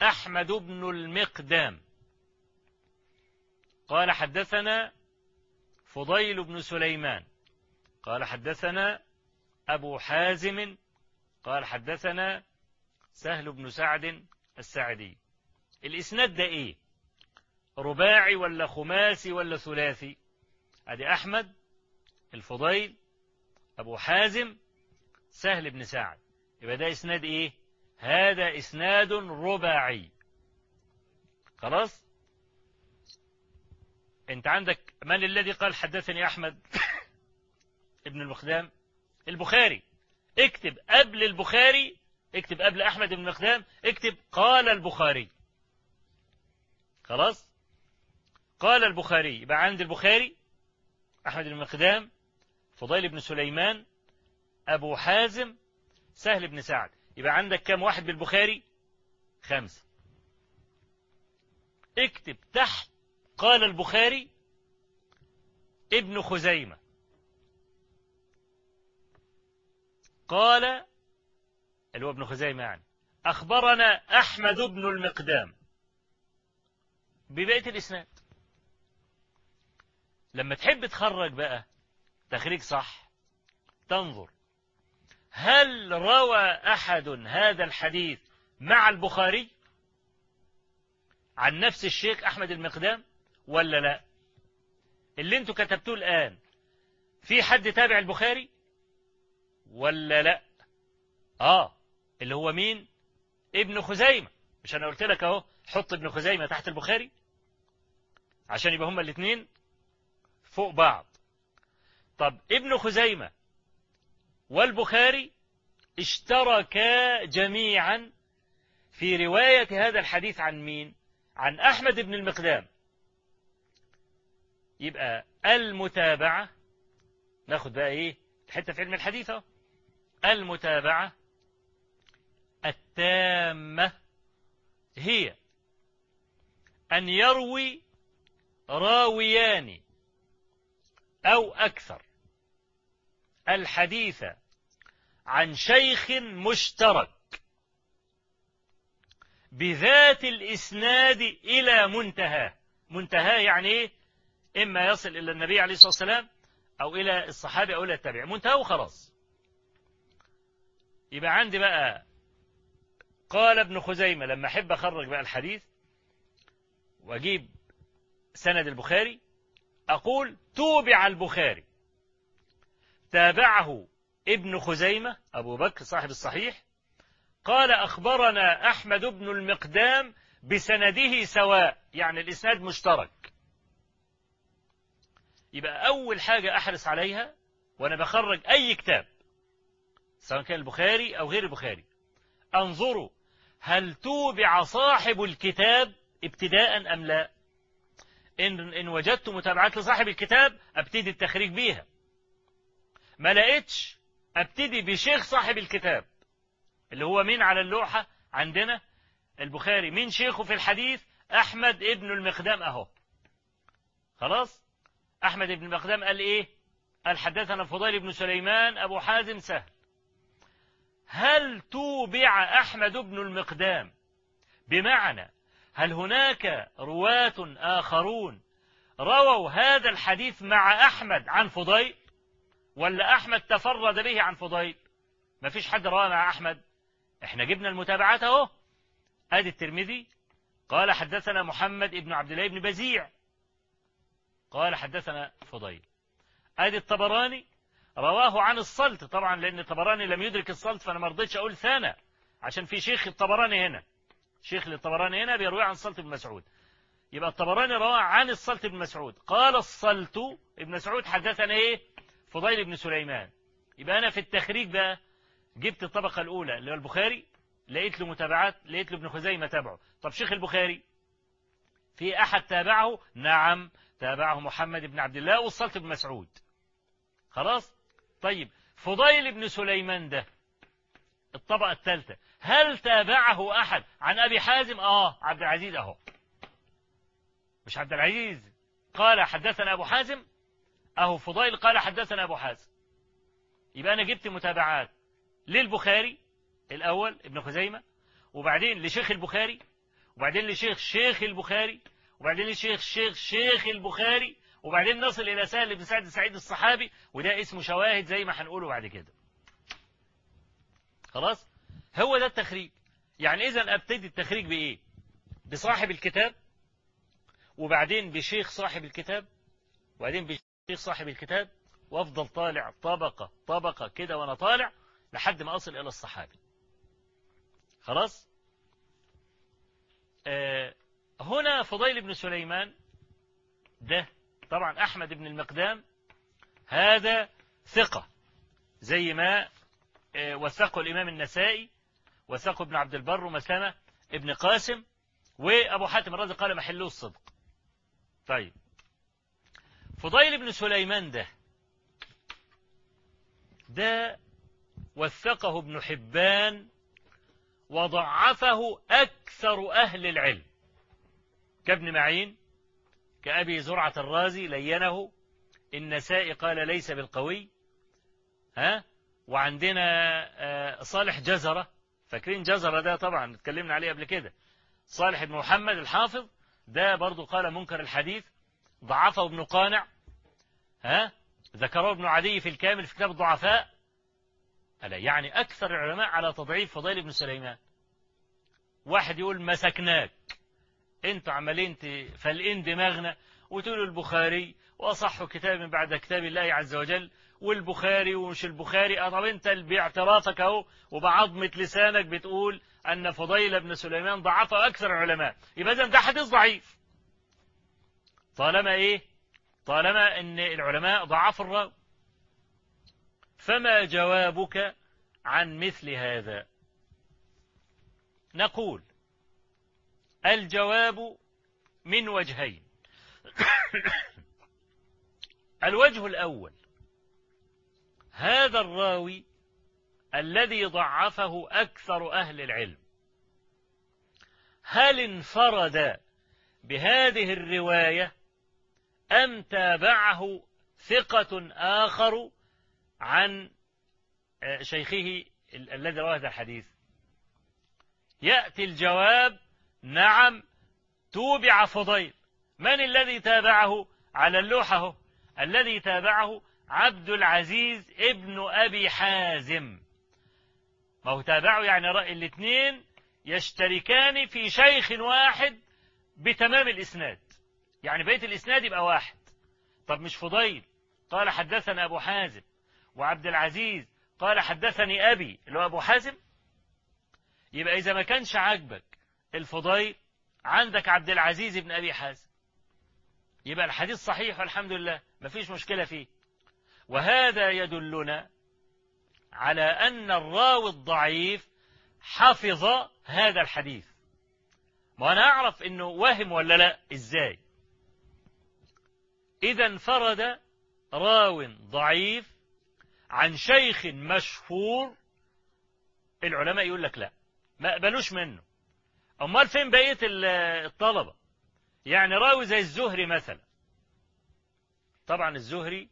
A: أحمد بن المقدام. قال حدثنا فضيل بن سليمان. قال حدثنا أبو حازم. قال حدثنا سهل بن سعد السعدي. الإسناد ده إيه؟ رباعي ولا خماسي ولا ثلاثي؟ أدي أحمد الفضيل أبو حازم سهل بن سعد. يبقى ده إسناد إيه؟ هذا إسناد رباعي. خلاص؟ أنت عندك من الذي قال حدثني أحمد ابن المقدام البخاري. اكتب قبل البخاري اكتب قبل أحمد بن المقدام اكتب قال البخاري. خلاص؟ قال البخاري يبقى عند البخاري أحمد بن المقدام فضيل بن سليمان أبو حازم سهل بن سعد. يبقى عندك كم واحد بالبخاري؟ خمسة. اكتب تحت قال البخاري ابن خزيمة. قال اللي هو ابن خزيمة يعني أخبرنا أحمد بن المقدام ببقية الإسناد. لما تحب تخرج بقى تخريج صح. تنظر. هل روى أحد هذا الحديث مع البخاري؟ عن نفس الشيخ أحمد المقدام ولا لا؟ اللي أنتوا كتبتوه الآن في حد تابع البخاري؟ ولا لا؟ آه اللي هو مين؟ ابن خزيمة. مش أنا قلت لك أهو حط ابن خزيمة تحت البخاري؟ عشان يبقى هما الاثنين فوق بعض. طب ابن خزيمة والبخاري اشتركا جميعا في رواية هذا الحديث عن مين؟ عن أحمد بن المقدام. يبقى المتابعة ناخد بقى إيه؟ حتة في علم الحديث أهو. المتابعة التامة هي أن يروي راويان أو أكثر. الحديث عن شيخ مشترك بذات الإسناد إلى منتهى. منتهى يعني إما يصل إلى النبي عليه الصلاة والسلام أو إلى الصحابة أو إلى التابع منتهى وخلاص. يبقى عندي بقى قال ابن خزيمة لما أحب أخرج بقى الحديث وأجيب سند البخاري أقول توبع البخاري. تابعه ابن خزيمة أبو بكر صاحب الصحيح قال أخبرنا أحمد بن المقدام بسنده سواء يعني الإسناد مشترك. يبقى أول حاجة أحرص عليها وأنا بخرج أي كتاب سواء كان البخاري أو غير البخاري انظروا هل توبع صاحب الكتاب ابتداء أم لا؟ إن, إن وجدت متابعات لصاحب الكتاب أبتدي التخريج بيها. ما لقيتش أبتدي بشيخ صاحب الكتاب اللي هو مين على اللوحة عندنا؟ البخاري. مين شيخه في الحديث؟ أحمد ابن المقدام أهو. خلاص؟ أحمد ابن المقدام قال إيه؟ قال حدثنا فضيل بن سليمان أبو حازم سهل. هل توبع أحمد بن المقدام بمعنى هل هناك رواة آخرون رووا هذا الحديث مع أحمد عن فضيل؟ ولا أحمد تفرد به عن فضيل؟ ما فيش حد رواه مع أحمد. إحنا جبنا المتابعات أهو. آدي الترمذي. قال حدثنا محمد ابن عبد الله بن بزيع. قال حدثنا فضيل. آدي الطبراني رواه عن الصلت. طبعا لأن الطبراني لم يدرك الصلت فأنا ما رضيتش أقول ثنا عشان في شيخ الطبراني هنا. شيخ للطبراني هنا بيروي عن الصلت بن مسعود. يبقى الطبراني روى عن الصلت بن مسعود. قال الصلت ابن مسعود حدثنا إيه؟ فضيل بن سليمان. يبقى أنا في التخريج بقى جبت الطبقة الأولى اللي هو البخاري لقيت له متابعات لقيت له ابن خزيمة تابعه. طب شيخ البخاري في أحد تابعه؟ نعم تابعه محمد بن عبد الله وصلت بن مسعود. خلاص؟ طيب فضيل بن سليمان ده الطبقة الثالثة هل تابعه أحد؟ عن أبي حازم؟ آه عبد العزيز أهو. مش عبد العزيز. قال حدثنا أبو حازم. أهو فضيل قال حدثنا أبو حازم. يبقى أنا جبت متابعات للبخاري الأول ابن خزيمة وبعدين لشيخ البخاري وبعدين لشيخ شيخ البخاري وبعدين لشيخ شيخ شيخ البخاري وبعدين نصل إلى سهل بن سعد سعيد الصحابي وده اسمه شواهد زي ما هنقوله بعد كده. خلاص؟ هو ده التخريج. يعني إذا أبتدي التخريج بإيه؟ بصاحب الكتاب وبعدين بشيخ صاحب الكتاب وبعدين بشيخ صاحب الكتاب وأفضل طالع طبقة طبقة كده وأنا طالع لحد ما أصل إلى الصحابي. خلاص؟ آه هنا فضيل بن سليمان ده طبعا أحمد بن المقدام هذا ثقة زي ما آه وثقه الإمام النسائي وثقه ابن عبد البر ومسلمة ابن قاسم وأبو حاتم الرازي قال محله الصدق. طيب. فضيل بن سليمان ده ده وثقه ابن حبان وضعفه أكثر أهل العلم كابن معين كأبي زرعة الرازي لينه النسائي قال ليس بالقوي ها؟ وعندنا صالح جزرة فاكرين جزرة ده طبعا اتكلمنا عليه قبل كده. صالح بن محمد الحافظ ده برضو قال منكر الحديث ضعفه ابن قانع ها ذكره ابن عدي في الكامل في كتاب الضعفاء. ألا يعني أكثر العلماء على تضعيف فضيل بن سليمان. واحد يقول مسكناك. أنتوا عمالين فالإن دماغنا. وتقولوا البخاري وأصح كتاب بعد كتاب الله عز وجل والبخاري ومش البخاري. طب أنت باعترافك أهو وبعظمة لسانك بتقول أن فضيل بن سليمان ضعف أكثر العلماء. يبقى ده حديث ضعيف. طالما إيه؟ طالما أن العلماء ضعف الراوي فما جوابك عن مثل هذا؟ نقول الجواب من وجهين. الوجه الأول هذا الراوي الذي ضعفه أكثر أهل العلم. هل انفرد بهذه الرواية أم تابعه ثقة آخر عن شيخه الذي رواه هذا الحديث؟ يأتي الجواب نعم توبع فضيل. من الذي تابعه؟ على اللوحة الذي تابعه عبد العزيز ابن أبي حازم. ما هو تابعه يعني رأي الاثنين يشتركان في شيخ واحد بتمام الإسناد. يعني بيت الإسناد يبقى واحد. طب مش فضيل؟ قال حدثنا أبو حازم. وعبد العزيز قال حدثني أبي اللي هو أبو حازم. يبقى إذا ما كانش عاجبك الفضيل عندك عبد العزيز بن أبي حازم. يبقى الحديث صحيح والحمد لله. ما فيش مشكلة فيه. وهذا يدلنا على أن الراوي الضعيف حفظ هذا الحديث. وأنا أعرف أنه وهم ولا لا إزاي؟ إذا انفرد راو ضعيف عن شيخ مشهور العلماء يقول لك لا ما قبلوش منه. أمال فين بقية الطلبة؟ يعني راوي زي الزهري مثلا. طبعا الزهري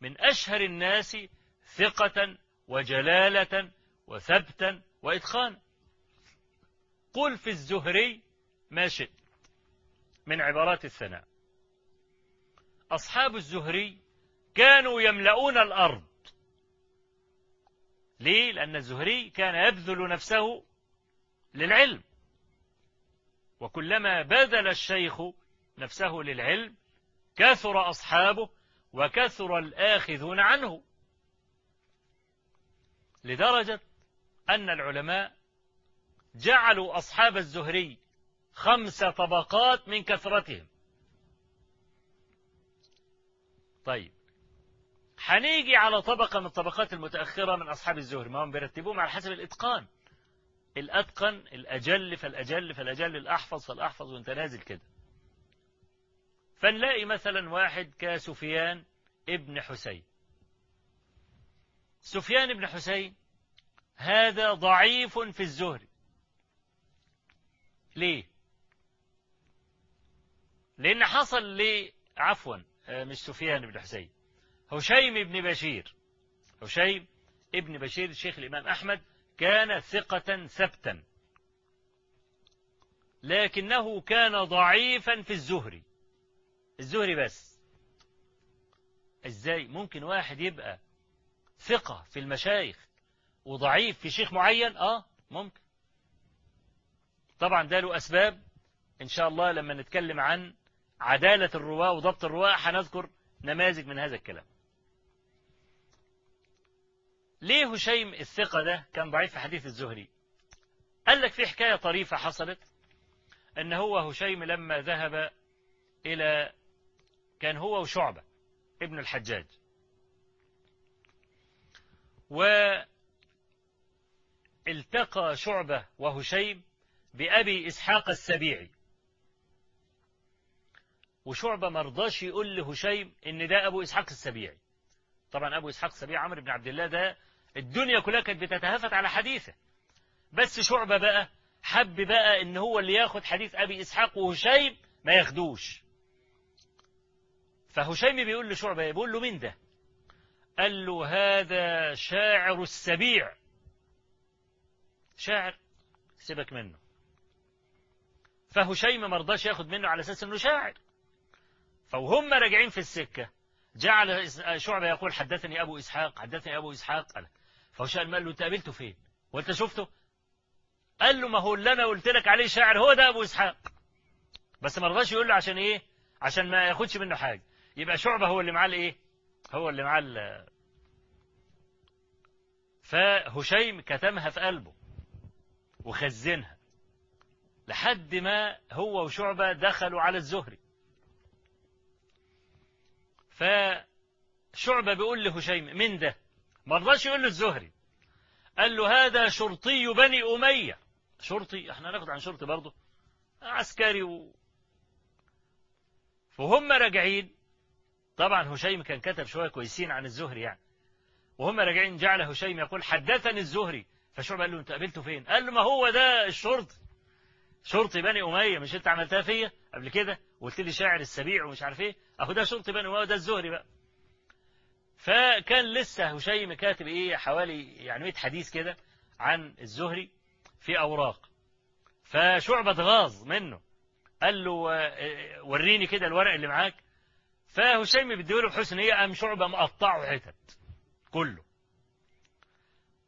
A: من أشهر الناس ثقة وجلالة وثبتا وإتقانا قل في الزهري ما شئت من عبارات الثناء. أصحاب الزهري كانوا يملؤون الأرض. ليه؟ لأن الزهري كان يبذل نفسه للعلم. وكلما بذل الشيخ نفسه للعلم كثر أصحابه وكثر الآخذون عنه. لدرجة أن العلماء جعلوا أصحاب الزهري خمس طبقات من كثرتهم. طيب هنيجي على طبقة من الطبقات المتأخرة من أصحاب الزهري ما هم بيرتبوهم على حسب الإتقان. الأتقن الأجل فالأجل فالأجل الأحفظ فالأحفظ وانت نازل كده. فنلاقي مثلا واحد كسفيان ابن حسين. سفيان بن حسين هذا ضعيف في الزهري. ليه؟ لأن حصل لي عفوا آه، مش سفيان بن حسين هشيم بن بشير. هشيم ابن بشير الشيخ الإمام أحمد كان ثقة ثبتا لكنه كان ضعيفا في الزهري. الزهري بس. إزاي ممكن واحد يبقى ثقة في المشايخ وضعيف في شيخ معين؟ آه ممكن. طبعا ده له أسباب. إن شاء الله لما نتكلم عن عدالة الرواة وضبط الرواة هنذكر نماذج من هذا الكلام. ليه هشيم الثقة ده كان ضعيف في حديث الزهري؟ قال لك في حكاية طريفة حصلت أن هو هشيم لما ذهب إلى كان هو وشعبة ابن الحجاج. والتقى شعبة وهشيم بأبي إسحاق السبيعي. وشعبة مرضاش يقول لهشيم إن ده أبو إسحاق السبيعي. طبعا أبو إسحاق السبيعي عمرو بن عبد الله ده الدنيا كلها كانت بتتهافت على حديثه. بس شعبة بقى حب بقى إن هو اللي ياخد حديث أبي إسحاق وهشيم ما ياخدوش. فهشيم بيقول لشعبة بيقول له مين ده؟ قال له هذا شاعر السبيع. شاعر سيبك منه. فهشيم ما رضاش ياخد منه على أساس إنه شاعر. فوهم راجعين في السكة. جعل شعبة يقول حدثني أبو إسحاق حدثني أبو إسحاق. قال قال له انت قابلته فين؟ وانت شفته؟ قال له ما هو اللي أنا قلت لك عليه شاعر هو ده أبو إسحاق. بس ما رضاش يقول له عشان إيه؟ عشان ما ياخدش منه حاجة. يبقى شعبة هو اللي معاه الايه؟ هو اللي معاه فهشيم كتمها في قلبه وخزنها لحد ما هو وشعبة دخلوا على الزهري. فشعبة بيقول لهشيم من ده؟ ما رضاش يقول له الزهري قال له هذا شرطي بني أمية. شرطي؟ إحنا ناخد عن شرطي برضه. عسكري و... فهم راجعين طبعا هشيم كان كتب شوية كويسين عن الزهري يعني. وهم راجعين جعل هشيم يقول حدثني الزهري. فشعبة قال له انت قابلته فين؟ قال له ما هو ده الشرطي. شرطي بني أمية مش أنت عملتها فيا قبل كده؟ وقلت لي شاعر السبيع ومش عارف إيه. أهو ده شرطي بني أمية ده الزهري بقى. فكان لسه هشيم كاتب إيه حوالي يعني 100 حديث كده عن الزهري في أوراق. فشعبة اتغاظ منه. قال له وريني كده الورق اللي معاك. فهشيم بيديله بحسن هي قام شعبة مقطعه حتت. كله.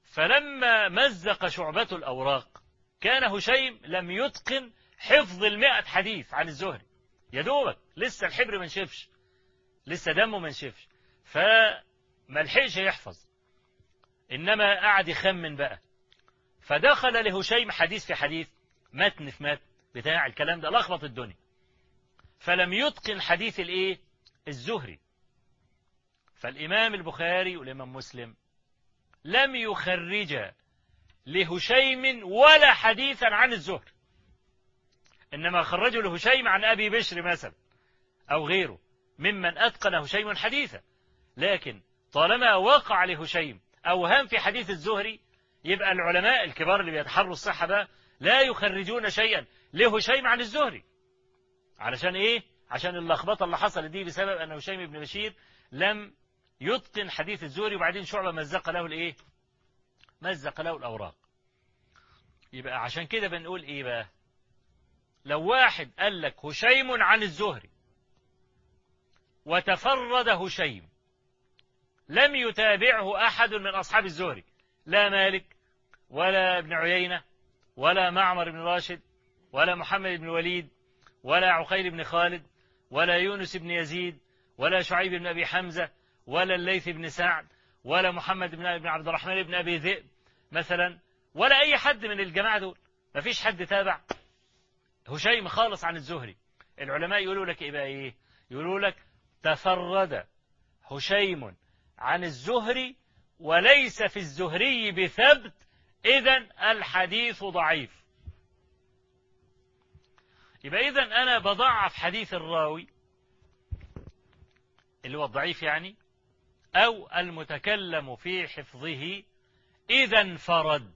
A: فلما مزق شعبة الأوراق كان هشيم لم يتقن حفظ المئة حديث عن الزهري. يا دوبك لسه الحبر ما نشفش لسه دمه ما نشفش فما لحقش يحفظ. إنما قعد يخمن بقى. فدخل لهشيم حديث في حديث متن في متن بتاع الكلام ده لخبط الدنيا. فلم يتقن حديث الإيه؟ الزهري. فالإمام البخاري والإمام مسلم لم يخرج لهشيم ولا حديثا عن الزهري إنما خرجوا لهشيم عن أبي بشر مثلا أو غيره ممن أتقن هشيم حديثا. لكن طالما وقع لهشيم أوهام في حديث الزهري يبقى العلماء الكبار اللي بيتحروا الصحة لا يخرجون شيئا لهشيم عن الزهري. علشان إيه؟ عشان اللخبطة اللي حصلت دي بسبب أن هشيم بن بشير لم يتقن حديث الزهري وبعدين شعبة مزق له الإيه؟ مزق له الأوراق يبقى عشان كده بنقول إيه بقى؟ لو واحد قال لك هشيم عن الزهري وتفرد هشيم لم يتابعه أحد من أصحاب الزهري لا مالك ولا ابن عيينة ولا معمر بن راشد ولا محمد بن وليد ولا عقيل بن خالد ولا يونس بن يزيد ولا شعيب بن أبي حمزة ولا الليث بن سعد ولا محمد بن عبد الرحمن بن أبي ذئب مثلا ولا أي حد من الجماعة دول. ما فيش حد تابع. هشيم خالص عن الزهري. العلماء يقولوا لك إيه بقى إيه؟ يقولوا لك تفرد هشيم عن الزهري وليس في الزهري بثبت. إذا الحديث ضعيف. يبقى إذا أنا بضعف حديث الراوي اللي هو الضعيف يعني أو المتكلم في حفظه إذا انفرد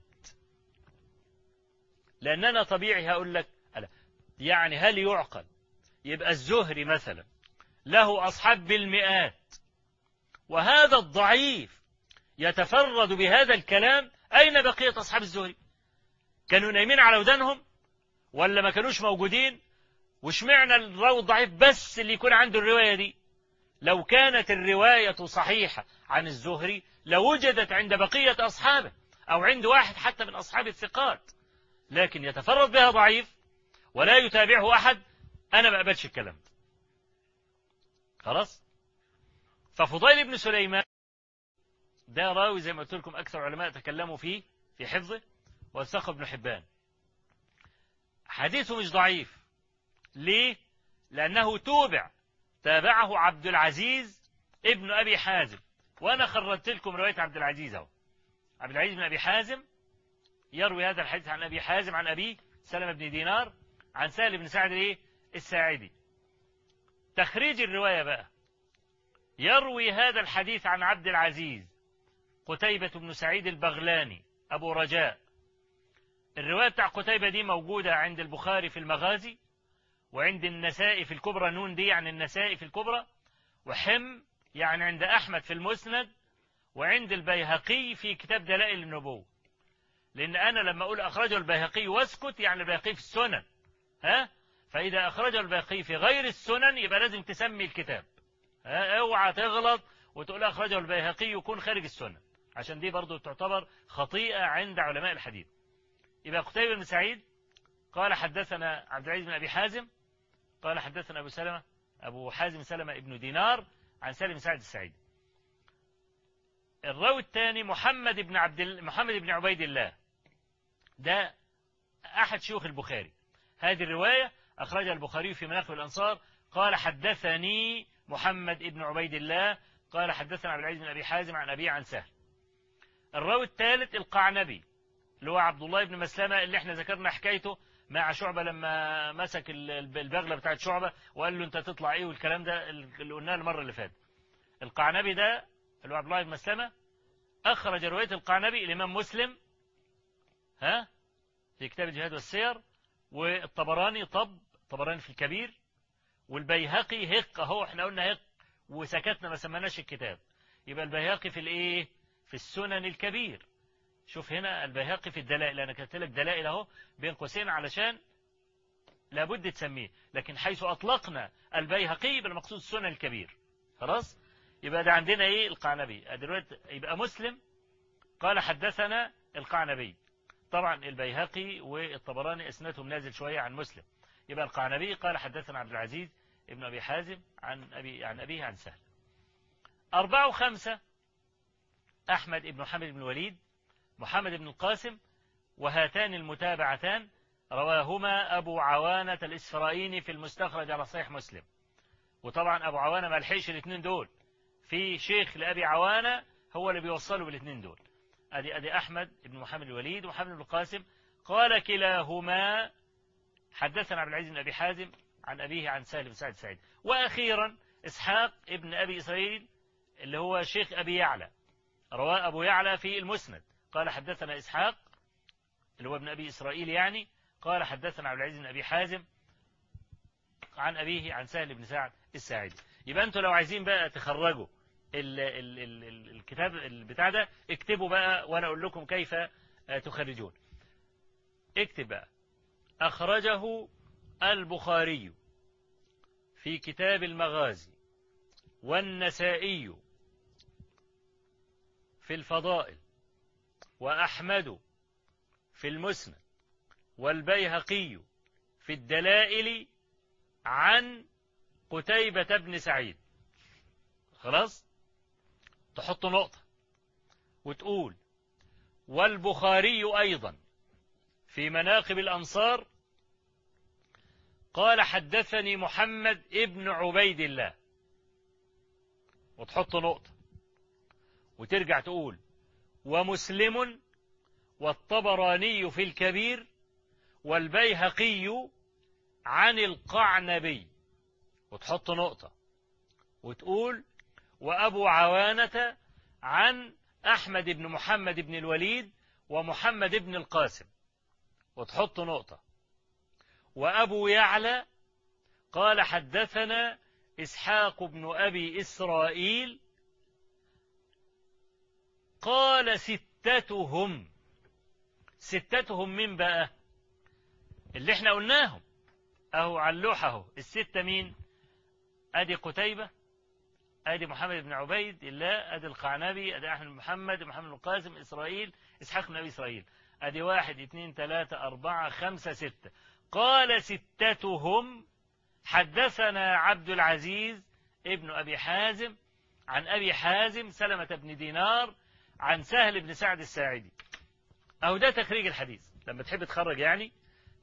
A: لأن أنا طبيعي هقول لك يعني هل يعقل؟ يبقى الزهري مثلا له أصحاب بالمئات وهذا الضعيف يتفرد بهذا الكلام أين بقية أصحاب الزهري؟ كانوا نايمين على ودانهم ولا ما كانوش موجودين؟ وشمعنا الراوي الضعيف بس اللي يكون عنده الرواية دي؟ لو كانت الرواية صحيحة عن الزهري لوجدت عند بقية أصحابه أو عند واحد حتى من أصحاب الثقات. لكن يتفرد بها ضعيف ولا يتابعه أحد. أنا ما أقبلش الكلام ده. خلاص؟ ففضيل بن سليمان ده راوي زي ما قلت لكم أكثر علماء تكلموا فيه في حفظه وثق ابن حبان. حديثه مش ضعيف. ليه؟ لأنه توبع. تابعه عبد العزيز ابن أبي حازم. وأنا خرجت لكم رواية عبد العزيز أهو. عبد العزيز بن أبي حازم يروي هذا الحديث عن أبي حازم عن أبيه سلمة بن دينار عن سهل بن سعد إيه؟ الساعدي. تخريج الرواية بقى. يروي هذا الحديث عن عبد العزيز قتيبة بن سعيد البغلاني أبو رجاء. الرواية بتاع قتيبة دي موجودة عند البخاري في المغازي وعند النسائي في الكبرى نون دي يعني النسائي في الكبرى وحم يعني عند أحمد في المسند وعند البيهقي في كتاب دلائل النبوة. لأن أنا لما أقول أخرجه البيهقي واسكت يعني البيهقي في السنن. ها؟ فإذا أخرجه البيهقي في غير السنن يبقى لازم تسمي الكتاب. ها؟ أوعى تغلط وتقول أخرجه البيهقي يكون خارج السنن. عشان دي برضو تعتبر خطيئة عند علماء الحديث. يبقى قتيبة بن سعيد قال حدثنا عبد العزيز بن أبي حازم قال حدثنا أبو سلمة أبو حازم سلمة ابن دينار عن سالم سعد السعيدي الراوي الثاني محمد بن عبد محمد بن عبيد الله. ده أحد شيوخ البخاري. هذه الرواية أخرجها البخاري في مناقب الأنصار. قال حدثني محمد بن عبيد الله. قال حدثنا عبد العزيز بن أبي حازم عن أبي عن سهل. الراوي الثالث القعنبي. اللي هو عبد الله بن مسلمة اللي إحنا ذكرنا حكايته مع شعبة لما مسك البغلة بتاعت شعبة وقال له انت تطلع إيه والكلام ده اللي قلناه المرة اللي فاتت. القعنبي ده اللي هو عبد الله بن مسلمة أخرج رواية القعنبي الإمام مسلم ها في كتاب الجهاد والسير والطبراني طب الطبراني في الكبير والبيهقي هق أهو إحنا قلنا هق وسكتنا ما سمناش الكتاب. يبقى البيهقي في الإيه؟ في السنن الكبير. شوف هنا البيهقي في الدلائل أنا كتبت لك دلائل أهو بين قوسين علشان لابد تسميه. لكن حيث أطلقنا البيهقي يبقى المقصود السنن الكبير. خلاص؟ يبقى ده عندنا إيه؟ القعنبي. يبقى مسلم. قال حدثنا القعنبي. طبعا البيهقي والطبراني إسنادهم نازل شوية عن مسلم. يبقى القعنبي قال حدثنا عبد العزيز ابن أبي حازم عن أبي عن أبيه عن سهل. أربعة وخمسة أحمد بن محمد بن الوليد محمد بن القاسم وهاتان المتابعتان رواهما أبو عوانة الإسفرائيني في المستخرج على صحيح مسلم. وطبعا أبو عوانة ما لحقش الاثنين دول. في شيخ لأبي عوانة هو اللي بيوصله بالاثنين دول. أدي أدي أحمد بن محمد الوليد ومحمد بن القاسم. قال كلاهما حدثنا عبد العزيز بن أبي حازم عن أبيه عن سالم بن سعد سعيد. وأخيرا إسحاق ابن أبي إسرائيل اللي هو شيخ أبي يعلى. رواه أبو يعلى في المسند. قال حدثنا إسحاق اللي هو ابن أبي إسرائيل يعني قال حدثنا عبد العزيز بن أبي حازم عن أبيه عن سهل بن سعد الساعدي. يبقى أنتوا لو عايزين بقى تخرجوا ال ال ال الكتاب البتاع ده اكتبوا بقى وأنا أقول لكم كيف تخرجون. اكتب بقى. أخرجه البخاري في كتاب المغازي والنسائي في الفضائل. وأحمد في المسند والبيهقي في الدلائل عن قتيبة بن سعيد. خلاص؟ تحط نقطة وتقول والبخاري أيضا في مناقب الأنصار قال حدثني محمد ابن عبيد الله. وتحط نقطة وترجع تقول ومسلم والطبراني في الكبير والبيهقي عن القعنبي. وتحط نقطة وتقول وأبو عوانة عن أحمد بن محمد بن الوليد ومحمد بن القاسم. وتحط نقطة وأبو يعلى قال حدثنا إسحاق بن أبي إسرائيل قال ستتهم. ستتهم من بقى؟ اللي إحنا قلناهم. اهو على اللوحة اهو. الستة مين؟ ادي قتيبة ادي محمد بن عبيد الله ادي القعنبي ادي احمد محمد محمد بن القاسم اسرائيل اسحاق بن ابي اسرائيل. ادي واحد اثنين ثلاثة اربعة خمسة ستة. قال ستتهم حدثنا عبد العزيز ابن أبي حازم عن أبي حازم سلمة بن دينار عن سهل بن سعد الساعدي. أو ده تخريج الحديث. لما تحب تخرج يعني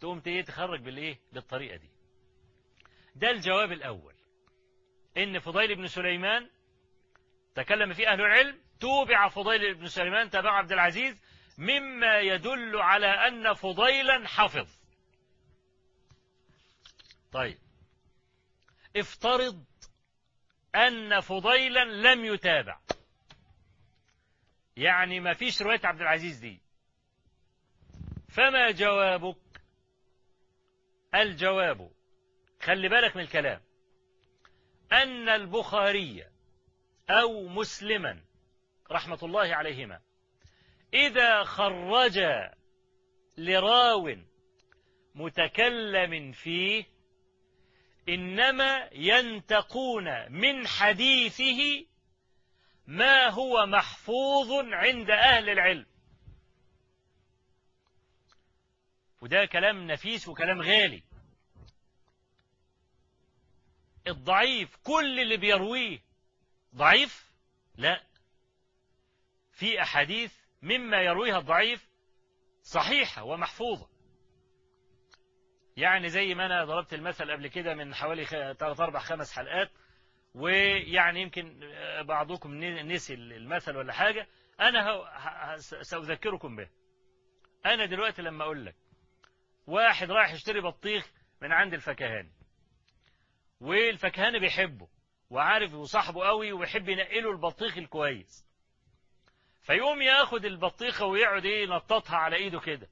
A: تقوم تخرج بالإيه بالطريقة دي. ده الجواب الأول. إن فضيل بن سليمان تكلم فيه أهل العلم توبع فضيل بن سليمان تبع عبد العزيز مما يدل على أن فضيلا حفظ طيب. افترض أن فضيلا لم يتابع. يعني ما فيش رواية عبد العزيز دي. فما جوابك؟ الجواب خلي بالك من الكلام أن البخاري أو مسلما رحمة الله عليهما إذا خرج لراو متكلم فيه إنما ينتقون من حديثه ما هو محفوظ عند أهل العلم. وده كلام نفيس وكلام غالي. الضعيف كل اللي بيرويه ضعيف؟ لا. في أحاديث مما يرويها الضعيف صحيحة ومحفوظة. يعني زي ما أنا ضربت المثل قبل كده من حوالي أربع خمس حلقات ويعني يمكن بعضكم نسي المثل ولا حاجة. أنا سأذكركم به. أنا دلوقتي لما أقول لك واحد رايح يشتري بطيخ من عند الفكهاني والفكهاني بيحبه وعارف وصاحبه قوي ويحب ينقله البطيخ الكويس. فيقوم ياخد البطيخة ويقعد إيه ينططها على إيده كده.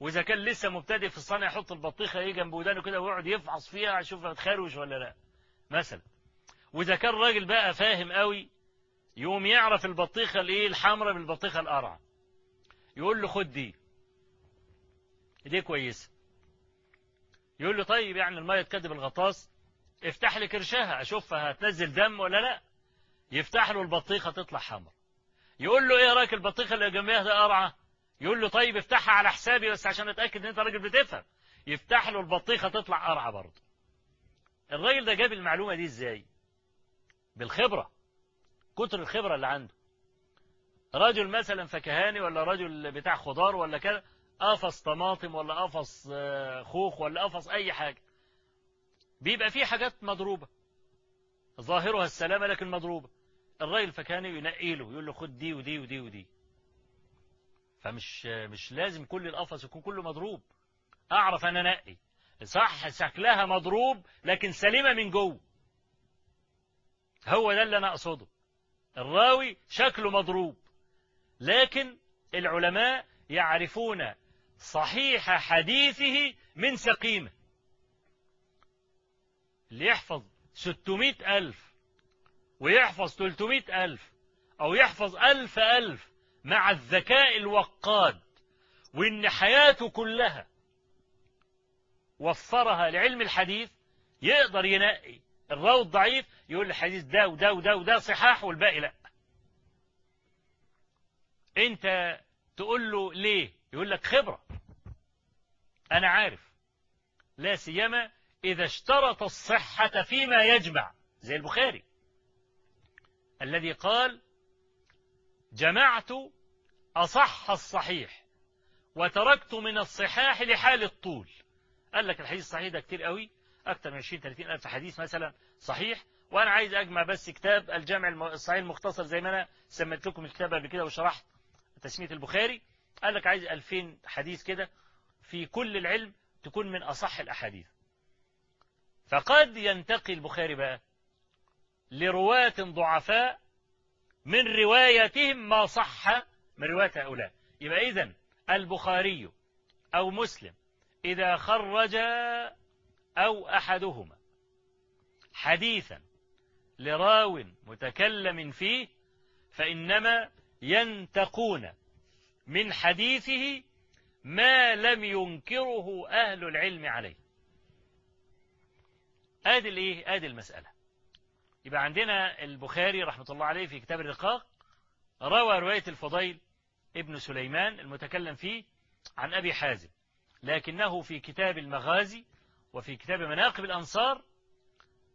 A: وإذا كان لسه مبتدئ في الصنع يحط البطيخة إيه جنب ودانه كده ويقعد يفحص فيها يشوفها تخروش ولا لأ. مثلا وإذا كان راجل بقى فاهم قوي يقوم يعرف البطيخة الإيه؟ الحمراء من البطيخة القرعة. يقول له خد دي. دي كويسة. يقول له طيب يعني المية تكدب الغطاس افتح لي كرشها أشوفها هتنزل دم ولا لأ؟ يفتح له البطيخة تطلع حمراء. يقول له إيه رايك البطيخة اللي جنبها ده قرعة؟ يقول له طيب افتحها على حسابي بس عشان أتأكد إن أنت راجل بتفهم. يفتح له البطيخة تطلع قرعة برضه. الراجل ده جاب المعلومة دي إزاي؟ بالخبرة كتر الخبرة اللي عنده. رجل مثلا فكهاني ولا رجل بتاع خضار ولا كده قفص طماطم ولا قفص خوخ ولا قفص أي حاجة. بيبقى فيه حاجات مضروبة. ظاهرها السلامة لكن مضروبة. الراجل الفكهاني ينقي له يقول له خد دي ودي ودي ودي. فمش مش لازم كل القفص يكون كله مضروب. أعرف أنا انقي صح شكلها مضروب لكن سليمة من جوه. هو ده اللي أنا أقصده. الراوي شكله مضروب. لكن العلماء يعرفون صحيح حديثه من سقيمة. اللي يحفظ ستمائة ألف ويحفظ تلتمائة ألف أو يحفظ ألف ألف مع الذكاء الوقاد وإن حياته كلها وفرها لعلم الحديث يقدر ينقي الراوي الضعيف يقول الحديث ده وده وده وده صحاح والباقي لا. انت تقول له ليه؟ يقول لك خبرة. أنا عارف. لا سيما إذا اشترط الصحة فيما يجمع. زي البخاري. الذي قال جمعت أصح الصحيح وتركت من الصحاح لحال الطول. قال لك الحديث الصحيح ده كتير قوي. أكثر من 20 30 ألف حديث مثلا صحيح. وأنا عايز أجمع بس كتاب الجامع الصحيح المختصر زي ما أنا سميت لكم الكتاب قبل كده وشرحت تسمية البخاري. قال لك عايز 2000 حديث كده في كل العلم تكون من أصح الأحاديث. فقد ينتقي البخاري بقى لرواة ضعفاء من روايتهم ما صح من رواية هؤلاء. يبقى إذن البخاري أو مسلم إذا خرج أو أحدهما. حديثا لراو متكلم فيه فإنما ينتقون من حديثه ما لم ينكره أهل العلم عليه. آدي الإيه؟ آدي المسألة. يبقى عندنا البخاري رحمة الله عليه في كتاب الرقاق روى رواية الفضيل ابن سليمان المتكلم فيه عن أبي حازم لكنه في كتاب المغازي وفي كتاب مناقب الأنصار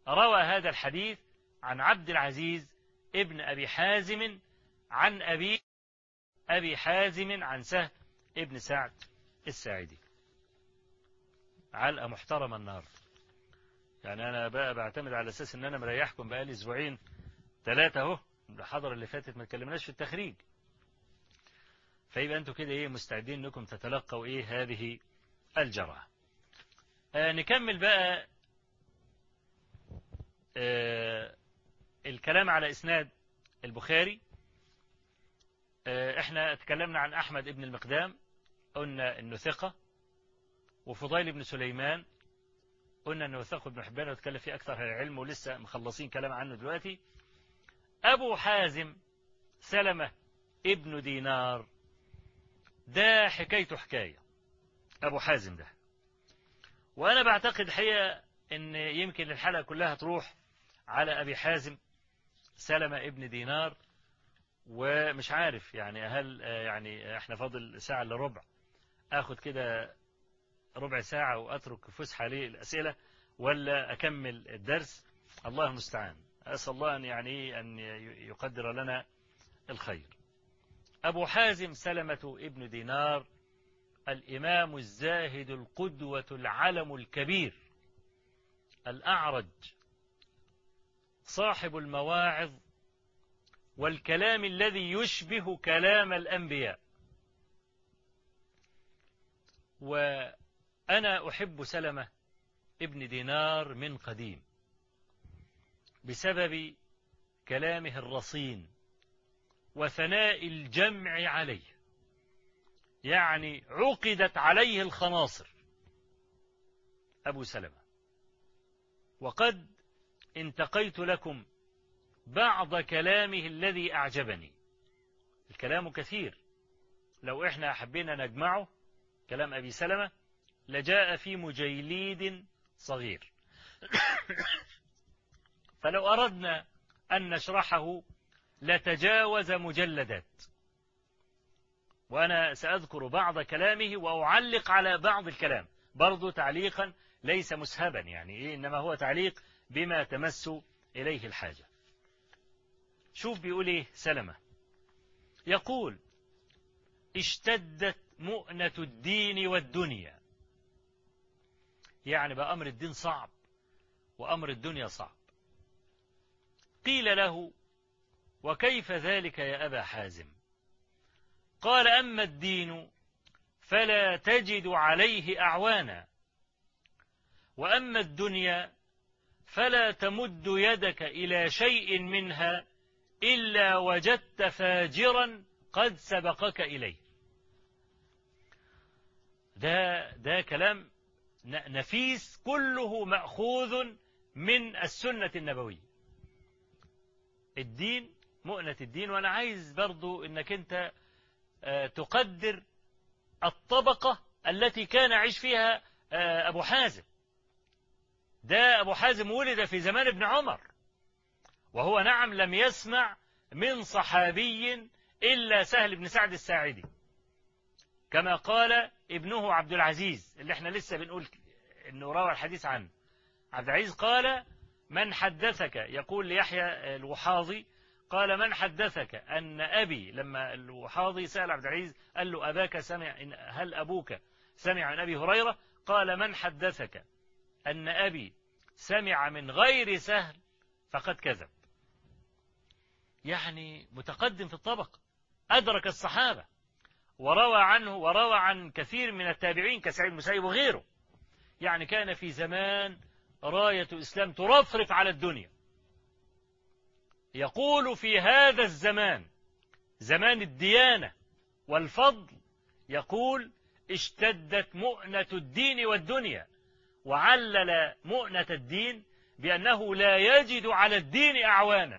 A: روى هذا الحديث عن عبد العزيز ابن أبي حازم عن أبي أبي حازم عن سهل ابن سعد الساعدي. علقة محترمة النهارده. يعني أنا بقى بعتمد على أساس إن أنا مريحكم بقالي أسبوعين ثلاثة أهو. الحضرة اللي فاتت ما اتكلمناش في التخريج. فيبقى أنتوا كده إيه مستعدين إنكم تتلقوا إيه هذه الجرعة. آه نكمل بقى آه الكلام على إسناد البخاري. آه إحنا اتكلمنا عن أحمد ابن المقدام قلنا إنه ثقة وفضيل بن سليمان قلنا إنه وثاق ابن حبان واتكلم فيه أهل العلم ولسه مخلصين كلام عنه دلوقتي. أبو حازم سلمة ابن دينار ده حكايته حكاية. أبو حازم ده. وأنا بعتقد الحقيقة أن يمكن الحلقة كلها تروح على أبي حازم سلمة ابن دينار ومش عارف يعني هل يعني إحنا فاضل ساعة إلا ربع. آخد كده ربع ساعة وأترك فسحة للأسئلة ولا أكمل الدرس. الله المستعان. أسأل الله أن يعني أن يقدر لنا الخير. أبو حازم سلمة ابن دينار الإمام الزاهد القدوة العلم الكبير الأعرج صاحب المواعظ والكلام الذي يشبه كلام الأنبياء. وأنا أحب سلمة ابن دينار من قديم بسبب كلامه الرصين وثناء الجمع عليه. يعني عقدت عليه الخناصر. أبو سلمة. وقد انتقيت لكم بعض كلامه الذي أعجبني. الكلام كثير. لو إحنا حبينا نجمعه كلام أبي سلمة لجاء في مجيليد صغير. فلو أردنا أن نشرحه لتجاوز مجلدات. وأنا سأذكر بعض كلامه وأعلق على بعض الكلام. برضو تعليقا ليس مسهبا يعني إيه إنما هو تعليق بما تمس إليه الحاجة. شوف بيقول إيه سلمة. يقول اشتدت مؤنة الدين والدنيا. يعني بقى أمر الدين صعب وأمر الدنيا صعب. قيل له وكيف ذلك يا أبا حازم؟ قال أما الدين فلا تجد عليه أعوانا وأما الدنيا فلا تمد يدك إلى شيء منها إلا وجدت فاجرا قد سبقك إليه. ده, ده كلام نفيس كله مأخوذ من السنة النبوية. الدين مؤنة الدين وأنا عايز برضو أنك أنت تقدر الطبقة التي كان عيش فيها أبو حازم. ده أبو حازم ولد في زمان ابن عمر. وهو نعم لم يسمع من صحابي إلا سهل بن سعد الساعدي. كما قال ابنه عبد العزيز اللي إحنا لسه بنقول إنه روى الحديث عنه. عبد العزيز قال من حدثك؟ يقول ليحيى الوحاضي قال من حدثك أن أبي لما الوحاضي سأل عبد العزيز قال له أباك سمع هل أبوك سمع عن أبي هريرة؟ قال من حدثك أن أبي سمع من غير سهل فقد كذب. يعني متقدم في الطبق أدرك الصحابة وروى عنه وروى عن كثير من التابعين كسعيد المسيب وغيره يعني كان في زمان راية الإسلام ترفرف على الدنيا. يقول في هذا الزمان زمان الديانة والفضل يقول اشتدت مؤنة الدين والدنيا وعلل مؤنة الدين بأنه لا يجد على الدين أعوانا.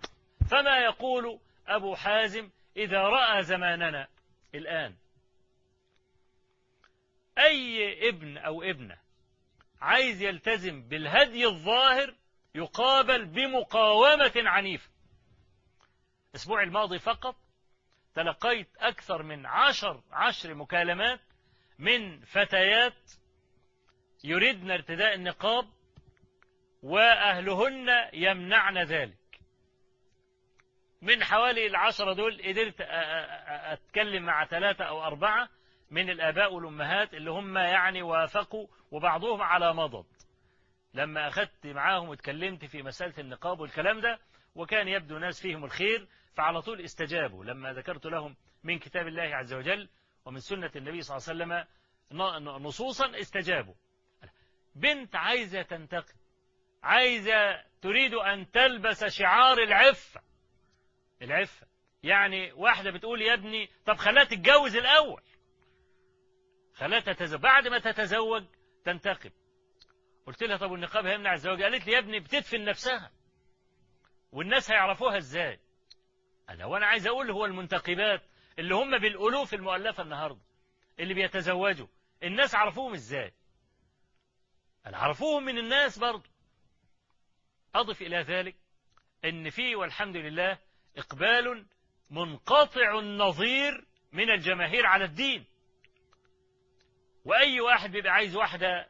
A: فما يقول أبو حازم إذا رأى زماننا الآن؟ أي ابن أو ابنة عايز يلتزم بالهدي الظاهر يقابل بمقاومة عنيفة؟ الأسبوع الماضي فقط تلقيت أكثر من عشر عشر مكالمات من فتيات يردن ارتداء النقاب وأهلهن يمنعن ذلك. من حوالي العشرة دول قدرت أتكلم مع ثلاثة أو أربعة من الآباء والأمهات اللي هم يعني وافقوا وبعضهم على مضض. لما أخذت معاهم واتكلمت في مسألة النقاب والكلام ده وكان يبدو ناس فيهم الخير فعلى طول استجابوا لما ذكرت لهم من كتاب الله عز وجل ومن سنة النبي صلى الله عليه وسلم نصوصا استجابوا. بنت عايزة تنتقي عايزة تريد أن تلبس شعار العفة العفة يعني واحدة بتقول يا ابني طب خليها تتجوز الأول. خليها تتزوج بعد ما تتزوج تنتقب قلت لها طب والنقاب هيمنع الزواج؟ قالت لي يا ابني بتدفن نفسها. والناس هيعرفوها إزاي؟ أنا وأنا عايز أقول هو المنتقبات اللي هم بالالوف المؤلفة النهارده اللي بيتزوجوا. الناس عرفوهم إزاي؟ أنا عرفوهم من الناس برضو. أضف إلى ذلك أن فيه والحمد لله إقبال منقطع النظير من الجماهير على الدين. وأي واحد بيبقى عايز واحدة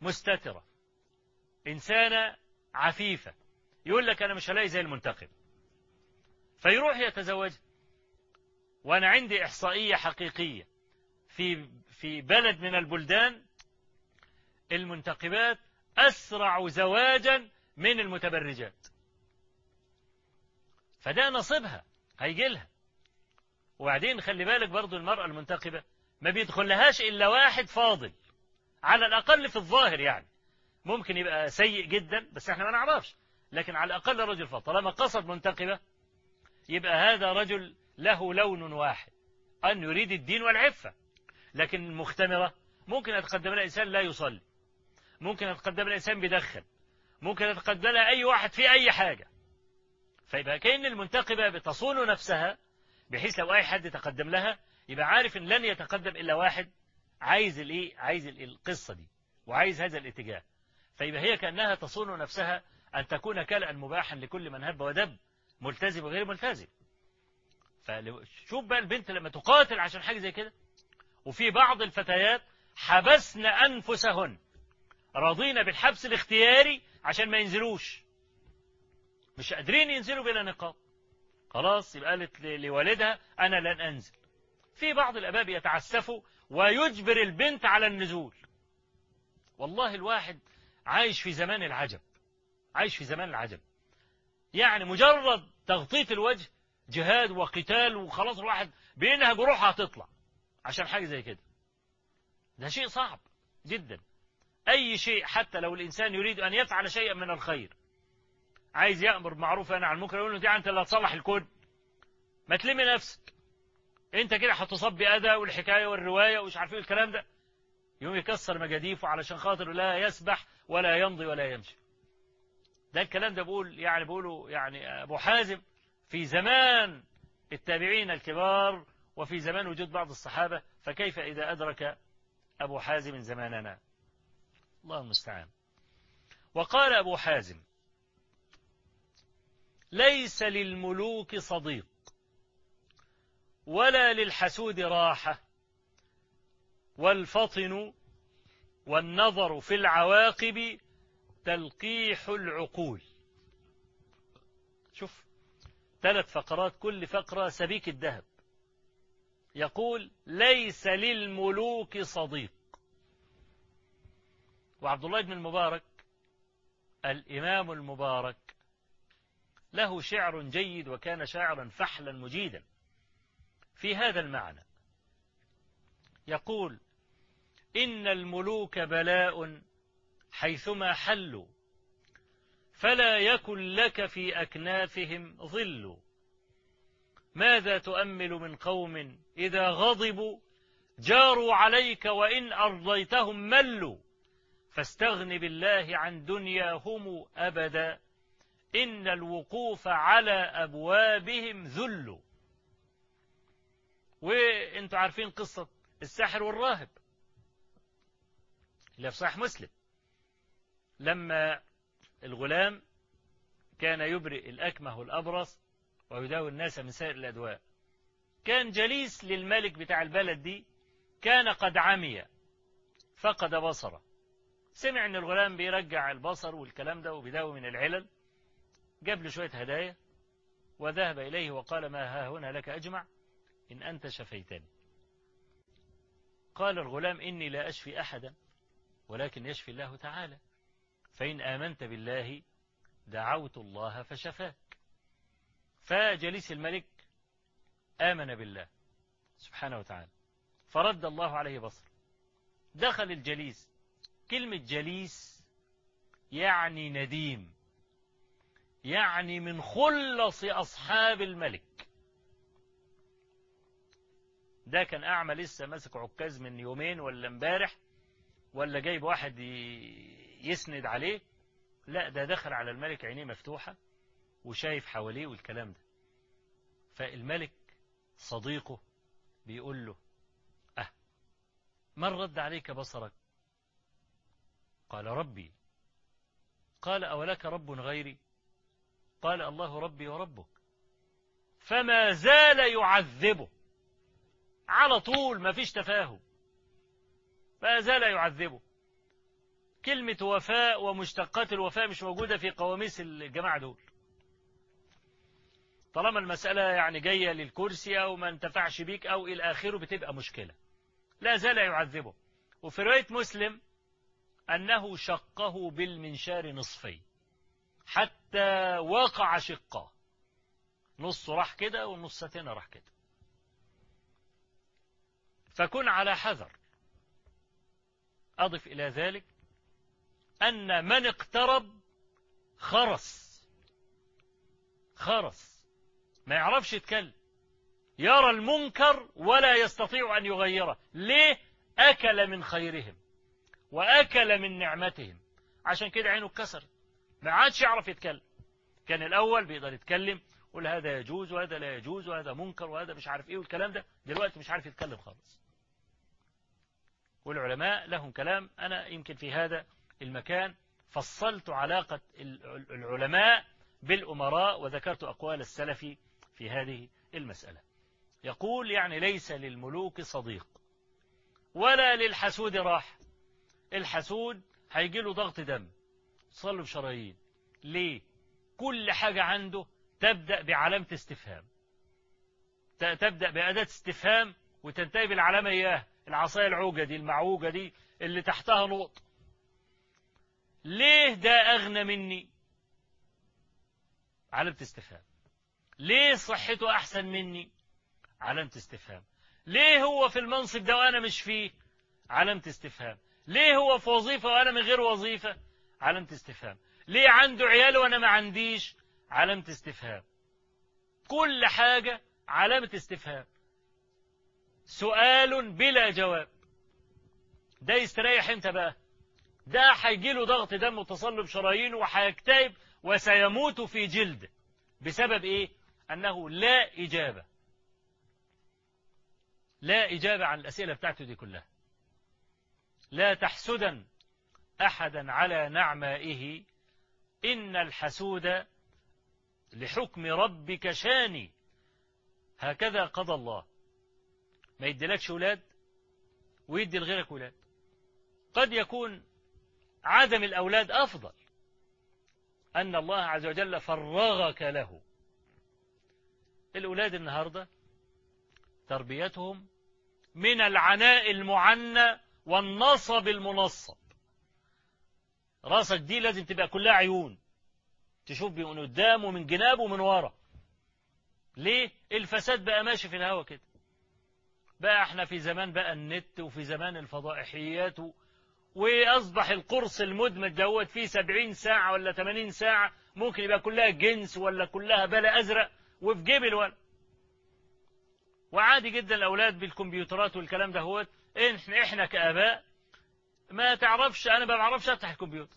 A: مستترة إنسانة عفيفة يقول لك أنا مش هلاقي زي المنتخب فيروح يتزوج. وأنا عندي إحصائية حقيقية. في في بلد من البلدان المنتخبات أسرع زواجا من المتبرجات. فده نصيبها هيجي لها. وبعدين خلي بالك برضو المرأة المنتخبة ما بيدخلهاش إلا واحد فاضل على الأقل في الظاهر يعني. ممكن يبقى سيء جدا بس إحنا ما نعرفش. لكن على الأقل رجل فاضل. طالما قصد منتخبة يبقى هذا رجل له لون واحد أن يريد الدين والعفة. لكن المختمرة ممكن يتقدم لها إنسان لا يصلي ممكن يتقدم لها إنسان بيدخن ممكن يتقدم لها أي واحد في أي حاجة. فيبقى كأن المنتقبة بتصون نفسها بحيث لو أي حد تقدم لها يبقى عارف إن لن يتقدم إلا واحد عايز الإيه؟ عايز القصة دي وعايز هذا الاتجاه. فيبقى هي كأنها تصون نفسها أن تكون كلأ مباحا لكل من هب ودب. ملتزم وغير ملتزم. فشوف بقى البنت لما تقاتل عشان حاجة زي كده. وفي بعض الفتيات حبسن أنفسهن. راضين بالحبس الاختياري عشان ما ينزلوش. مش قادرين ينزلوا بلا نقاب. خلاص يبقى قالت لوالدها أنا لن أنزل. في بعض الأباب يتعسفوا ويجبر البنت على النزول. والله الواحد عايش في زمان العجب. عايش في زمان العجب. يعني مجرد تغطية الوجه جهاد وقتال وخلاص الواحد بينها جروحها هتطلع. عشان حاجة زي كده. ده شيء صعب جدا. أي شيء حتى لو الإنسان يريد أن يفعل شيئا من الخير. عايز يأمر معروف أنا عن المنكر يقول له دي أنت اللي هتصلح الكون ما تلمي نفسك. أنت كده هتصب بأذى والحكاية والرواية ومش عارفين الكلام ده. يوم يكسر مجاديفه علشان خاطر لا يسبح ولا يمضي ولا يمشي. ده الكلام ده بقول يعني بقوله يعني أبو حازم في زمان التابعين الكبار وفي زمان وجود بعض الصحابة فكيف إذا أدرك أبو حازم زماننا؟ الله المستعان. وقال أبو حازم ليس للملوك صديق ولا للحسود راحة والفطن والنظر في العواقب تلقيح العقول. شوف ثلاث فقرات كل فقرة سبيك الذهب. يقول ليس للملوك صديق. وعبد الله بن المبارك الإمام المبارك له شعر جيد وكان شاعرا فحلا مجيدا في هذا المعنى. يقول إن الملوك بلاء حيثما حلوا. فلا يكن لك في أكنافهم ظل. ماذا تؤمل من قوم إذا غضبوا؟ جاروا عليك وإن أرضيتهم ملوا. فاستغن بالله عن دنياهم أبدا. إن الوقوف على أبوابهم ذل. وإنتوا عارفين قصة الساحر والراهب. اللي في صحيح مسلم. لما الغلام كان يبرئ الأكمه والأبرص ويداوي الناس من سائر الأدواء. كان جليس للملك بتاع البلد دي كان قد عمي فقد بصره سمع إن الغلام بيرجع البصر والكلام ده وبيداوي من العلل. جاب له شوية هدايا وذهب إليه وقال ما ها هنا لك أجمع إن أنت شفيتني. قال الغلام إني لا أشفي أحدا ولكن يشفي الله تعالى. فإن آمنت بالله دعوت الله فشفاك. فجليس الملك آمن بالله سبحانه وتعالى. فرد الله عليه بصر. دخل الجليس. كلمة جليس يعني نديم. يعني من خلص أصحاب الملك. ده كان أعمى لسه ماسك عكاز من يومين ولا امبارح ولا جايب واحد يسند عليه لا ده دخل على الملك عينيه مفتوحة وشايف حواليه والكلام ده. فالملك صديقه بيقول له أه من رد عليك بصرك؟ قال ربي. قال أولك رب غيري؟ قال الله ربي وربك. فما زال يعذبه. على طول ما فيش تفاهم. ما زال يعذبه. كلمة وفاء ومشتقات الوفاء مش موجودة في قواميس الجماعة دول. طالما المسألة يعني جاية للكرسي أو ما انتفعش بيك أو إلى آخره بتبقى مشكلة. لا زال يعذبه. وفي رواية مسلم أنه شقه بالمنشار نصفين حتى وقع شقه. نص راح كده والنص تاني راح كده. فكن على حذر. أضف إلى ذلك أن من اقترب خرس. خرس. ما يعرفش يتكلم. يرى المنكر ولا يستطيع أن يغيره. ليه؟ أكل من خيرهم وأكل من نعمتهم. عشان كده عينه اتكسرت. ما عادش يعرف يتكلم. كان الأول بيقدر يتكلم يقول هذا يجوز وهذا لا يجوز وهذا منكر وهذا مش عارف إيه والكلام ده. دلوقتي مش عارف يتكلم خالص. والعلماء لهم كلام. أنا يمكن في هذا المكان فصلت علاقة العلماء بالأمراء وذكرت أقوال السلف في هذه المسألة. يقول يعني ليس للملوك صديق ولا للحسود راح. الحسود هيجي له ضغط دم صلوا بشرايين ليه؟ كل حاجة عنده تبدأ بعلامة استفهام. تبدأ بأداة استفهام وتنتهي بالعلامة إياه العصاية العوجة دي المعوجة دي اللي تحتها نقط. ليه ده أغنى مني؟ علامة استفهام. ليه صحته أحسن مني؟ علامة استفهام. ليه هو في المنصب ده وأنا مش فيه؟ علامة استفهام. ليه هو في وظيفة وأنا من غير وظيفة؟ علامة استفهام. ليه عنده عيال وأنا ما عنديش؟ علامة استفهام. كل حاجة علامة استفهام. سؤال بلا جواب. ده يستريح إمتى بقى. ده هيجي له ضغط دم وتصلب شرايين وهيكتئب وسيموت في جلده بسبب إيه؟ أنه لا إجابة. لا إجابة عن الأسئلة بتاعته دي كلها. لا تحسدا أحدا على نعمائه. إن الحسود لحكم ربك شاني. هكذا قضى الله. ما يديلكش ولاد ويدي لغيرك ولاد قد يكون عدم الأولاد أفضل. أن الله عز وجل فرغك له. الأولاد النهاردة تربيتهم من العناء المعنى والنصب المنصب. راسك دي لازم تبقى كلها عيون. تشوف من قدام ومن جناب ومن ورا. ليه؟ الفساد بقى ماشي في الهوا كده. بقى إحنا في زمان بقى النت وفي زمان الفضائحيات و... وأصبح القرص المدمج دوت فيه سبعين ساعة ولا تمانين ساعة ممكن يبقى كلها جنس ولا كلها بلا أزرق وفي جيب الولد وعادي جدا الأولاد بالكمبيوترات والكلام ده هو إحنا, إحنا كآباء ما تعرفش أنا ما بعرفش أفتح الكمبيوتر.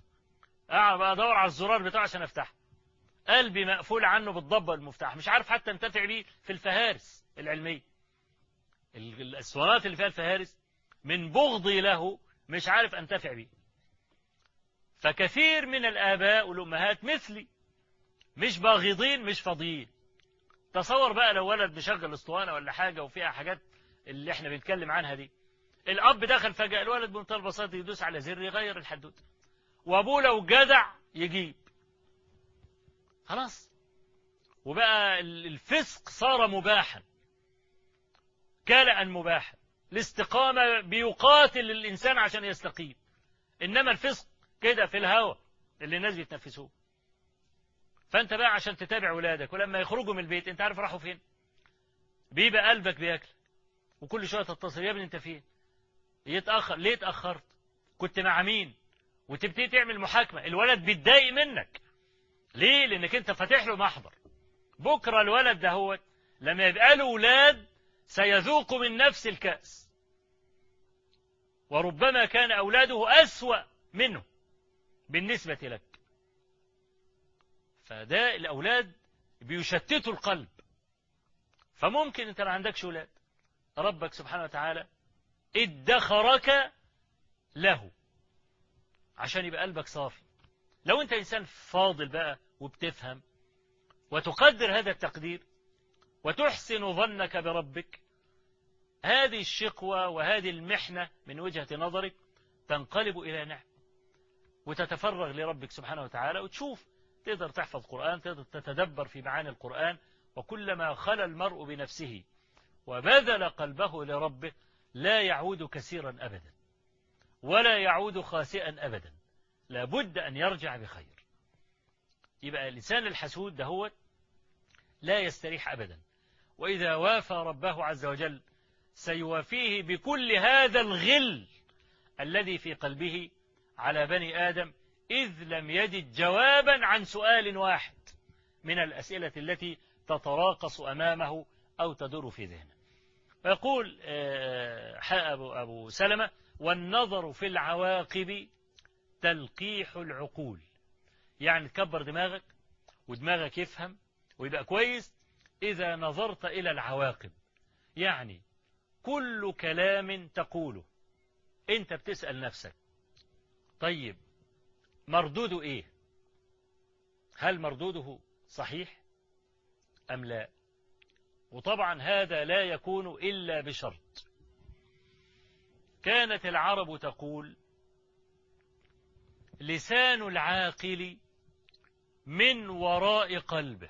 A: أقعد أدور على الزرار بتاعه عشان أفتحه. قلبي مقفول عنه بالضبة المفتاح. مش عارف حتى انتفع بيه في الفهارس العلمية. الأسوارات اللي فيها الفهارس من بغضي له مش عارف أنتفع بيه. فكثير من الآباء والأمهات مثلي مش باغضين مش فاضيين. تصور بقى لو ولد مشغل اسطوانة ولا حاجة وفيها حاجات اللي إحنا بنتكلم عنها دي. الأب دخل فجأة الولد بمنتهى البساطة يدوس على زر يغير الحدوتة وأبوه لو جدع يجيب. خلاص. وبقى الفسق صار مباحا. كلأ مباحا. الاستقامة بيقاتل الإنسان عشان يستقيم. إنما الفسق كده في الهوى اللي الناس بيتنفسوه. فأنت بقى عشان تتابع ولادك ولما يخرجوا من البيت أنت عارف راحوا فين؟ بيبقى قلبك بياكل وكل شوية تتصل يا ابني أنت فين؟ يتأخر ليه اتأخرت؟ كنت مع مين؟ وتبتدي تعمل محاكمة الولد بيتضايق منك. ليه؟ لأنك أنت فاتح له محضر. بكرة الولد ده هو لما يبقى له ولاد سيذوق من نفس الكأس. وربما كان أولاده أسوأ منه بالنسبة لك. فده الأولاد بيشتتوا القلب. فممكن أنت ما عندكش أولاد. ربك سبحانه وتعالى ادخرك له عشان يبقى قلبك صافي. لو أنت إنسان فاضل بقى وبتفهم وتقدر هذا التقدير وتحسن ظنك بربك هذه الشقوة وهذه المحنة من وجهة نظرك تنقلب إلى نعم وتتفرغ لربك سبحانه وتعالى وتشوف تقدر تحفظ قرآن تقدر تتدبر في معاني القرآن وكلما خلى المرء بنفسه وبذل قلبه لربه لا يعود كثيرا أبدا ولا يعود خاسئا أبدا لابد أن يرجع بخير. يبقى اللسان الحسود دهوت لا يستريح أبدا وإذا وافى ربه عز وجل سيوافيه بكل هذا الغل الذي في قلبه على بني آدم إذ لم يجد جوابا عن سؤال واحد من الأسئلة التي تتراقص أمامه أو تدور في ذهنه. فيقول أبو, أبو سلمة والنظر في العواقب تلقيح العقول. يعني تكبر دماغك ودماغك يفهم ويبقى كويس إذا نظرت إلى العواقب. يعني كل كلام تقوله. أنت بتسأل نفسك طيب مردوده إيه؟ هل مردوده صحيح أم لا؟ وطبعا هذا لا يكون إلا بشرط. كانت العرب تقول لسان العاقل من وراء قلبه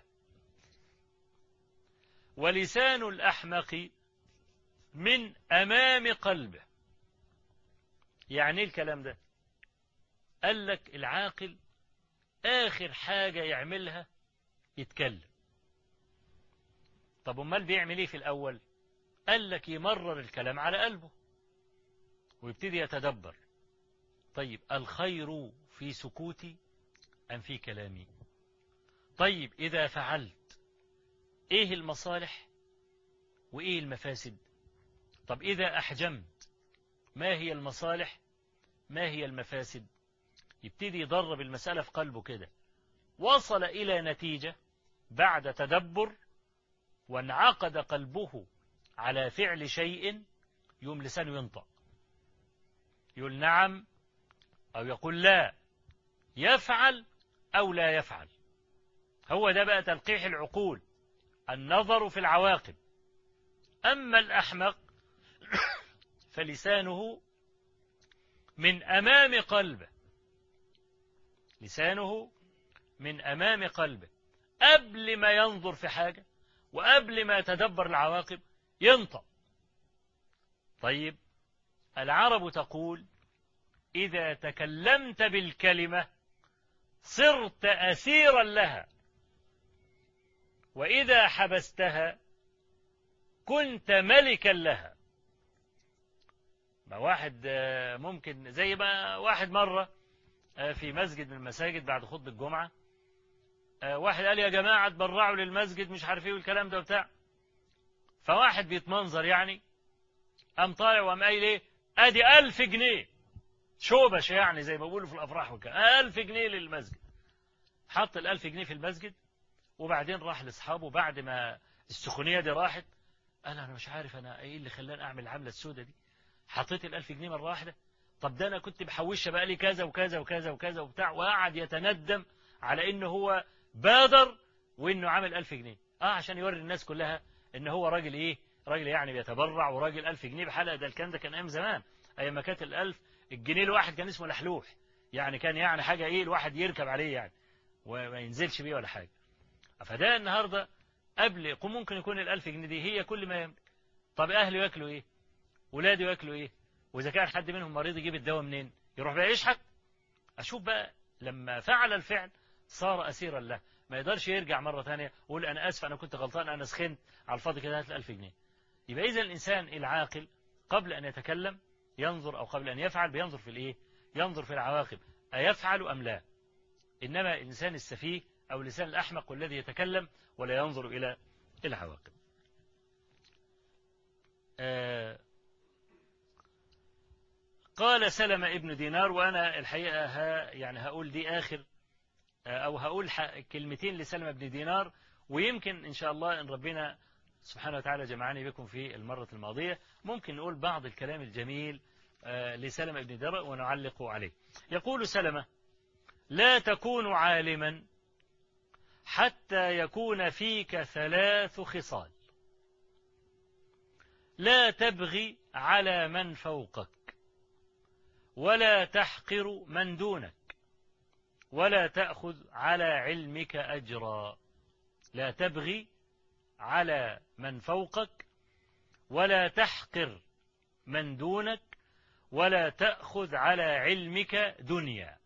A: ولسان الأحمق من أمام قلبه. يعني إيه الكلام ده؟ قال لك العاقل آخر حاجة يعملها يتكلم. طب أمال بيعمل إيه في الأول؟ قال لك يمرر الكلام على قلبه ويبتدي يتدبر. طيب الخير في سكوتي أم في كلامي؟ طيب إذا فعلت إيه المصالح وإيه المفاسد؟ طب إذا أحجمت ما هي المصالح ما هي المفاسد؟ يبتدي يدرب المسألة في قلبه كده. وصل إلى نتيجة بعد تدبر وانعقد قلبه على فعل شيء يوم لسانه ينطق. يقول نعم أو يقول لا يفعل أو لا يفعل. هو ده بقى تلقيح العقول النظر في العواقب. أما الأحمق فلسانه من أمام قلبه. لسانه من أمام قلبه. قبل ما ينظر في حاجة وقبل ما يتدبر العواقب ينطق. طيب العرب تقول إذا تكلمت بالكلمة صرت أسيرا لها. وإذا حبستها كنت ملكا لها. ما واحد ممكن زي ما واحد مرة في مسجد من المساجد بعد خطبة الجمعة واحد قال يا جماعة تبرعوا للمسجد مش عارف إيه والكلام ده وبتاع. فواحد بيتمنظر يعني قام طالع وقام قايل إيه؟ ادي ألف جنيه. شوبش يعني زي ما بيقولوا في الأفراح وكده ألف جنيه للمسجد. حط الألف جنيه في المسجد وبعدين راح لاصحابه بعد ما السخونية دي راحت. قال أنا مش عارف أنا إيه اللي خلاني أعمل العملة السوداء دي. حطيت الألف جنيه مرة واحدة. طب ده أنا كنت بحوشها بقى لي كذا وكذا وكذا وكذا وبتاع وقعد يتندم على إنه هو بادر وإنه عمل ألف جنيه. آه عشان يوري الناس كلها إن هو راجل إيه؟ راجل يعني بيتبرع وراجل ألف جنيه بحلقة. ده الكلام ده كان أيام زمان. أيام ما كانت الألف الجنيه الواحد كان اسمه لحلوح. يعني كان يعني حاجة إيه؟ الواحد يركب عليه يعني وما ينزلش بيه ولا حاجة. فده النهاردة قبل ممكن يكون الألف جنيه دي هي كل ما يملك. طب أهله ياكلوا إيه؟ ولاده ياكلوا إيه؟ وإذا كان حد منهم مريض يجيب الدواء منين؟ يروح بقى يشحت. أشوف بقى لما فعل الفعل صار اسيرا له. ما يقدرش يرجع مرة ثانية ويقول أنا آسف أنا كنت غلطان أنا سخنت على الفاضي كده هات الألف جنيه. يبقى إذا الإنسان العاقل قبل أن يتكلم ينظر أو قبل أن يفعل بينظر في الإيه؟ ينظر في العواقب. أيفعل أم لا؟ إنما الإنسان السفيه أو الإنسان الأحمق الذي يتكلم ولا ينظر إلى العواقب. آه قال سلم ابن دينار وأنا الحقيقة ها يعني هقول دي آخر أو هقول كلمتين لسلم ابن دينار ويمكن إن شاء الله إن ربنا سبحانه وتعالى جمعني بكم في المرة الماضية. ممكن نقول بعض الكلام الجميل لسلمة بن درء ونعلق عليه. يقول سلمة لا تكون عالما حتى يكون فيك ثلاث خصال. لا تبغي على من فوقك. ولا تحقر من دونك ولا تأخذ على علمك أجرا. لا تبغي على من فوقك ولا تحقر من دونك ولا تأخذ على علمك دنيا.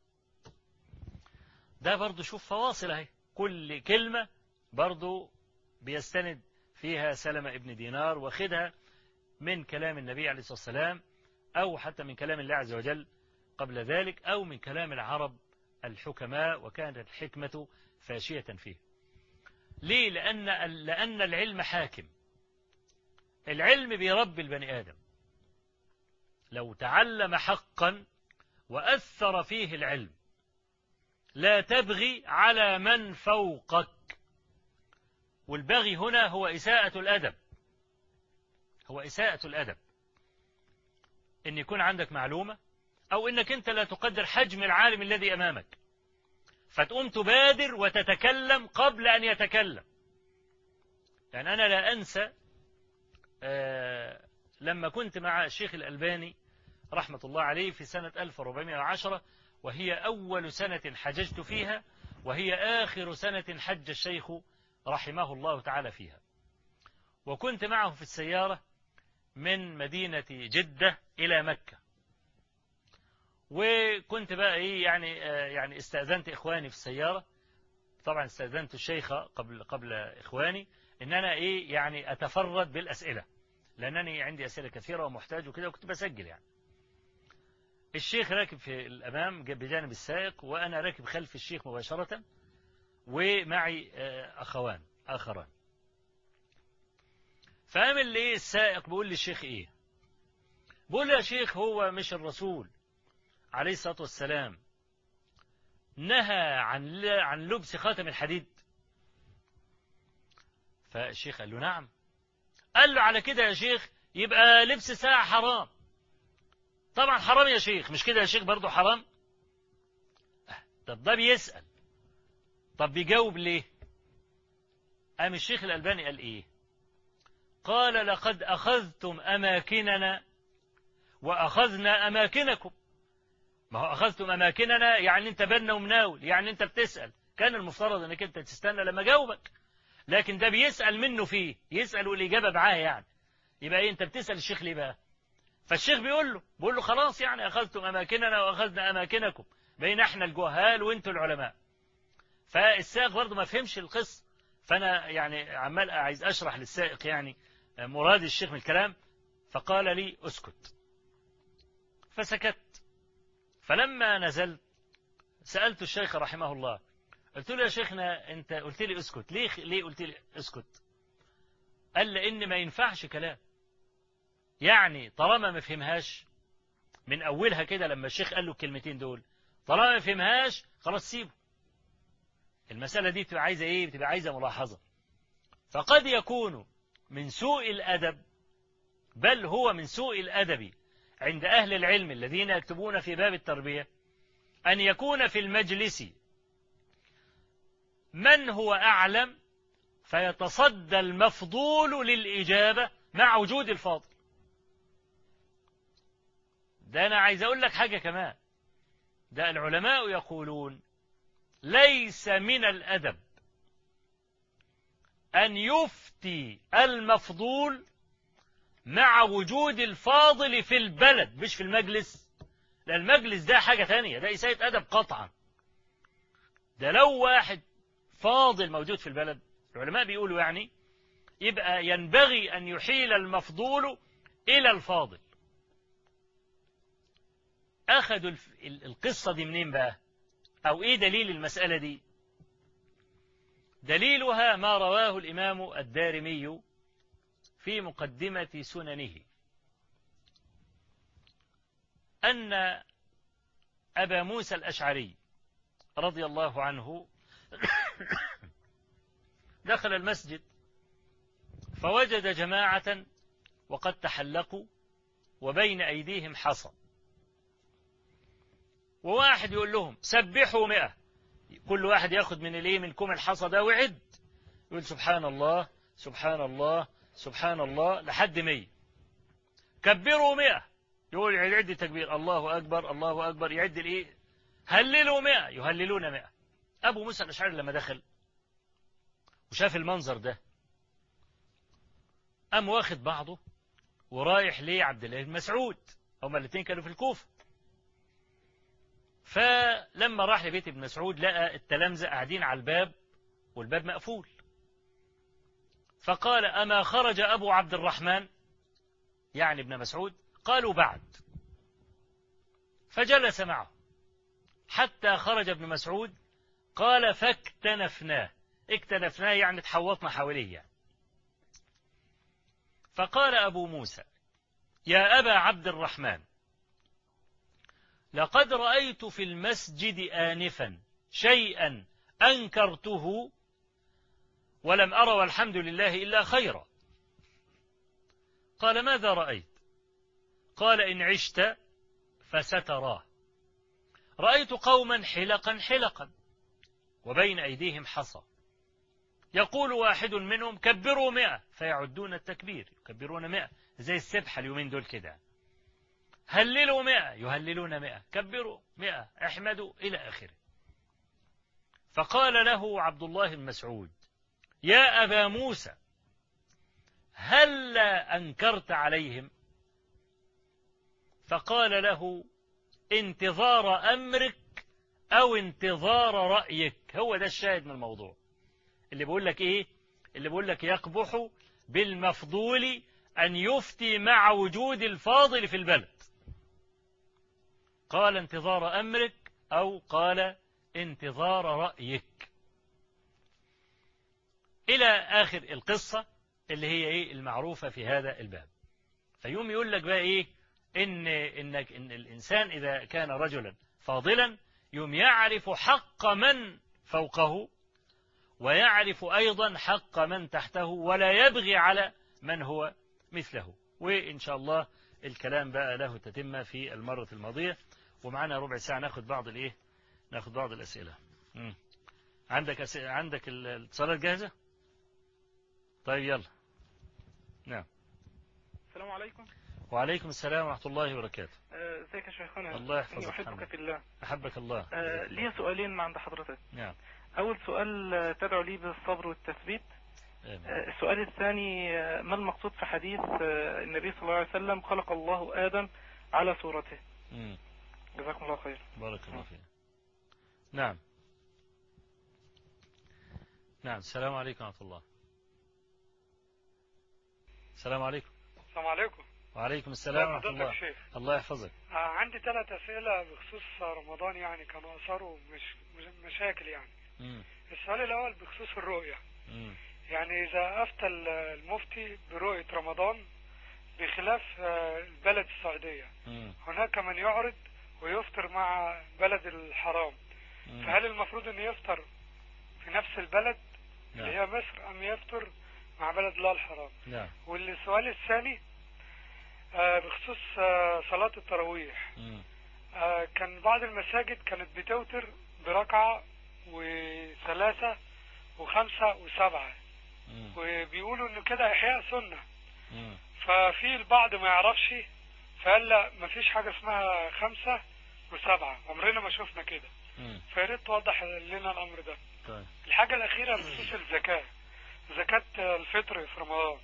A: ده برضو شوف فواصل أهي. كل كلمة برضو بيستند فيها سلمة ابن دينار واخدها من كلام النبي عليه الصلاة والسلام. أو حتى من كلام الله عز وجل قبل ذلك أو من كلام العرب الحكماء وكانت الحكمة فاشية فيه. ليه؟ لأن, لأن العلم حاكم. العلم بيربي البني آدم. لو تعلم حقا وأثر فيه العلم لا تبغي على من فوقك. والبغي هنا هو إساءة الأدب. هو إساءة الأدب. إن يكون عندك معلومة أو إنك أنت لا تقدر حجم العالم الذي أمامك. فتقوم تبادر وتتكلم قبل أن يتكلم. يعني أنا لا أنسى آه لما كنت مع الشيخ الألباني رحمة الله عليه في سنة 1410 وهي أول سنة حججت فيها وهي آخر سنة حج الشيخ رحمه الله تعالى فيها. وكنت معه في السيارة من مدينة جدة إلى مكة. وكنت بقى إيه يعني آه يعني استأذنت إخواني في السيارة. طبعا استأذنت الشيخ قبل قبل إخواني إن أنا إيه يعني أتفرد بالأسئلة لأنني عندي أسئلة كثيرة ومحتاج وكده وكنت بسجل يعني. الشيخ راكب في الأمام بجانب السائق وأنا راكب خلف الشيخ مباشرة ومعي أخوان آخران. فعمل إيه السائق بيقول للشيخ إيه؟ بيقول يا شيخ هو مش الرسول عليه الصلاة والسلام. نهى عن عن لبس خاتم الحديد. فالشيخ قال له نعم. قال له على كده يا شيخ يبقى لبس ساعة حرام. طبعا حرام يا شيخ. مش كده يا شيخ برضه حرام؟ طب ده بيسأل. طب بيجاوب ليه؟ قام الشيخ الألباني قال إيه؟ قال لقد أخذتم أماكننا وأخذنا أماكنكم. ما هو أخذتم أماكننا؟ يعني أنت بنا ومناول يعني أنت بتسأل. كان المفترض أنك أنت تستنى لما جاوبك. لكن ده بيسأل منه فيه يسأل والإجابة معاه يعني. يبقى إيه؟ أنت بتسأل الشيخ ليه بقى؟ فالشيخ بيقول له بيقول له خلاص يعني أخذتم أماكننا وأخذنا أماكنكم بين إحنا الجهال وانتوا العلماء. فالسائق برضه ما فهمش القصة. فأنا يعني عمال عايز أشرح للسائق يعني. مراد الشيخ من الكلام فقال لي اسكت. فسكت. فلما نزلت سألت الشيخ رحمه الله قلت له يا شيخنا أنت قلت لي اسكت. ليه ليه قلت لي اسكت؟ قال لأن ما ينفعش كلام. يعني طالما ما فهمهاش من أولها كده لما الشيخ قال له الكلمتين دول طالما ما فهمهاش خلاص سيبه. المسألة دي بتبقى عايزة إيه؟ بتبقى عايزة ملاحظة. فقد يكون من سوء الأدب بل هو من سوء الأدب عند أهل العلم الذين يكتبون في باب التربية أن يكون في المجلس من هو أعلم فيتصدى المفضول للإجابة مع وجود الفاضل. ده أنا عايز أقول لك حاجة كمان. ده العلماء يقولون ليس من الأدب أن يفتي المفضول مع وجود الفاضل في البلد مش في المجلس. لا المجلس ده حاجة تانية ده إساءة أدب قطعا. ده لو واحد فاضل موجود في البلد العلماء بيقولوا يعني يبقى ينبغي أن يحيل المفضول إلى الفاضل. أخذوا القصة دي منين بقى؟ أو إيه دليل المسألة دي؟ دليلها ما رواه الإمام الدارمي في مقدمة سننه. أن أبا موسى الأشعري رضي الله عنه دخل المسجد فوجد جماعة وقد تحلقوا وبين أيديهم حصى. وواحد يقول لهم سبحوا مئة. كل واحد ياخد من الإيه؟ من كوم الحصى ده وعد يقول سبحان الله سبحان الله سبحان الله لحد مية. كبروا مئة يقول يعد تكبير الله أكبر الله أكبر. يعد الإيه؟ هللوا مئة يهللون مئة أبو موسى الأشعري لما دخل وشاف المنظر ده قام واخد بعضه ورايح ليه عبد الله بن مسعود؟ هما الاثنين كانوا في الكوفة. فلما راح لبيت ابن مسعود لقى التلامذة قاعدين على الباب والباب مقفول. فقال أما خرج أبو عبد الرحمن يعني ابن مسعود؟ قالوا بعد. فجلس معه. حتى خرج ابن مسعود قال فاكتنفناه. اكتنفناه يعني تحوطنا حواليه. فقال أبو موسى يا أبا عبد الرحمن لقد رأيت في المسجد آنفا شيئا أنكرته ولم أرى والحمد لله إلا خيرا. قال ماذا رأيت؟ قال إن عشت فستراه. رأيت قوما حلقا حلقا وبين أيديهم حصى. يقول واحد منهم كبروا مئة. فيعدون التكبير يكبرون مئة زي السبحة اليومين دول كده. هللوا مئة يهللون مئة كبروا مئة احمدوا إلى آخره. فقال له عبد الله المسعود يا أبا موسى هل أنكرت عليهم؟ فقال له انتظار أمرك أو انتظار رأيك. هو ده الشاهد من الموضوع. اللي بيقول لك إيه؟ اللي بيقول لك يقبح بالمفضول أن يفتي مع وجود الفاضل في البلد. قال انتظار أمرك أو قال انتظار رأيك. إلى آخر القصة اللي هي إيه المعروفة في هذا الباب. فيوم يقول لك بقى إيه إن, إنك إن الإنسان إذا كان رجلا فاضلا يوم يعرف حق من فوقه ويعرف أيضا حق من تحته ولا يبغي على من هو مثله. وإن شاء الله الكلام بقى له تتمة في المرة الماضية ومعنا ربع ساعة ناخد بعض الإيه؟ ناخد بعض الأسئلة. مم. عندك أسئلة عندك الاتصالات جاهزة؟ طيب يلا. نعم.
B: السلام عليكم.
A: وعليكم السلام ورحمة الله وبركاته.
B: إزيك يا شيخنا؟
A: الله يحفظك حمد.
B: في الله
A: أحبك الله.
B: آه، ليا سؤالين عند حضرتك.
A: نعم.
B: أول سؤال آه، تدعو لي بالصبر والتثبيت. آه، السؤال الثاني آه، ما المقصود في حديث آه، النبي صلى الله عليه وسلم خلق الله آدم على صورته. جزاكم الله خير.
A: بارك الله فيك. نعم. نعم السلام عليكم ورحمة الله. السلام عليكم.
C: السلام عليكم.
A: وعليكم السلام ورحمة الله.
C: شيخ
A: الله يحفظك.
C: آه عندي ثلاث أسئلة بخصوص رمضان يعني كانوا أثروا مش مش مشاكل يعني.
A: مم.
C: السؤال الأول بخصوص الرؤية.
A: مم.
C: يعني إذا أفتى ال- المفتي برؤية رمضان بخلاف آه، البلد السعودية. هناك من يعرض ويفطر مع بلد الحرام. فهل المفروض أن يفطر في نفس البلد اللي
A: نعم
C: هي مصر أم يفطر مع بلد الله الحرام
A: نعم
C: والسؤال الثاني آه، بخصوص آه، صلاة التراويح. آه، كان بعض المساجد كانت بتوتر بركعة وثلاثة وخمسة وسبعة. وبيقولوا إنه كده إحياء سنة.
A: مم.
C: ففي البعض ما يعرفش فقال لا مفيش حاجة اسمها خمسة وسبعة. عمرنا ما شفنا كده. فياريت توضح لنا الأمر ده.
A: طيب.
C: الحاجة الأخيرة بخصوص الزكاة. زكاة الفطر في رمضان.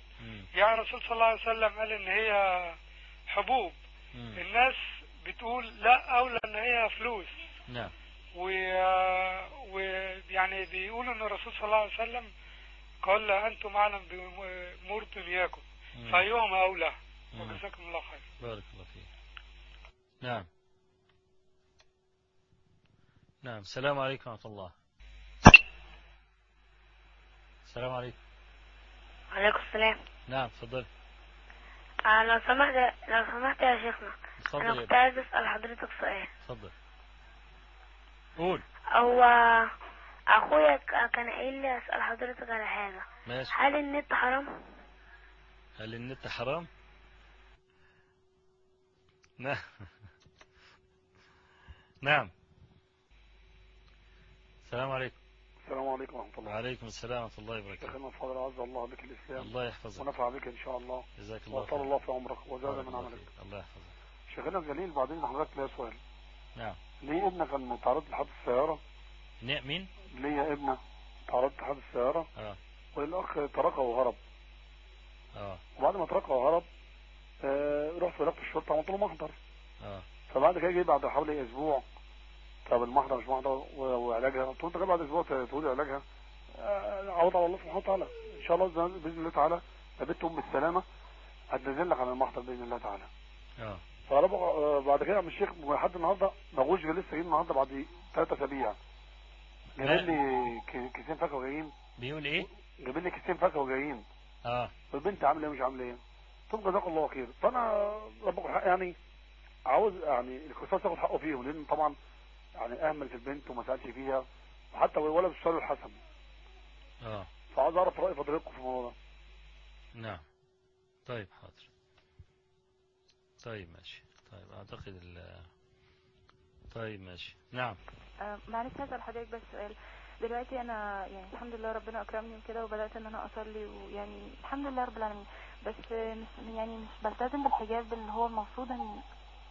C: يعني الرسول صلى الله عليه وسلم قال إن هي حبوب.
A: مم.
C: الناس بتقول لا أولى إن هي فلوس.
A: نعم.
C: ويعني بيقولوا إن الرسول صلى الله عليه وسلم قال لا أنتم أعلم بامور دنياكم أولى.
A: مم.
C: وجزاكم الله خير.
A: بارك الله فيك. نعم. نعم. السلام عليكم ورحمة الله. السلام عليكم.
D: عليكم السلام.
A: نعم تفضل.
D: آه لو سمحت لو سمحت يا شيخنا
A: أنا
D: كنت. عايز أسأل حضرتك سؤال.
A: تفضل. قول.
D: هو أخويا كان قايل لي أسأل حضرتك على حاجة.
A: ماشي.
D: هل النت حرام؟
A: هل النت حرام؟ نعم. نعم. السلام عليكم.
E: السلام عليكم ورحمة الله.
A: وعليكم السلام ورحمة الله وبركاته.
E: شيخنا الفاضل عز الله بك الإسلام.
A: الله يحفظك.
E: ونفع بك إن شاء الله.
A: جزاك الله
E: وطال
A: خير
E: الله في عمرك وزاد من عملك.
A: الله يحفظك.
E: شيخنا الجليل بعدين حضرتك ليا سؤال.
A: نعم.
E: ليه ابنك كان تعرض لحادث السيارة؟
A: ن- مين؟
E: ليا ابنه تعرض لحادث السيارة
A: آه.
E: والأخ تركه وهرب.
A: آه.
E: وبعد ما تركه وهرب آه رحت بلغت الشرطة عملت له محضر
A: آه.
E: فبعد كده جه بعد حوالي أسبوع. طب المحضر مش محضر وعلاجها؟ قلت له جاي بعد أسبوع تقول علاجها. آه، عوض على الله سبحانه وتعالى. إن شاء الله بإذن الله تعالى قابلتهم بالسلامة هتنزل لك على المحضر بإذن الله تعالى. آه. بقى آه، بعد كده يا عم الشيخ لحد النهارده ما جوش لسه جايين النهارده بعد ثلاث أسابيع. جايبين لي كيسين فاكهه وجايين
A: بيقول إيه؟
E: جايبين لي كيسين فاكهه وجايين
A: آه.
E: والبنت عاملة إيه مش عاملة إيه؟ طب جزاك الله خير. فأنا ربك الحق يعني عاوز يعني القصاص ياخد حقه فيهم لأن طبعا يعني أهمل في البنت وما سألش فيها. وحتى ولا بالسؤال الحسن.
A: آه.
E: فعاوز أعرف رأي فضيلتكم في الموضوع ده.
A: نعم. طيب حاضر. طيب ماشي. طيب أعتقد ال طيب ماشي. نعم.
F: معلش هسأل حضرتك بس سؤال. دلوقتي أنا يعني الحمد لله ربنا أكرمني وكده وبدأت إن أنا أصلي ويعني الحمد لله رب العالمين. بس مش يعني مش بلتزم بالحجاب اللي هو المفروض إن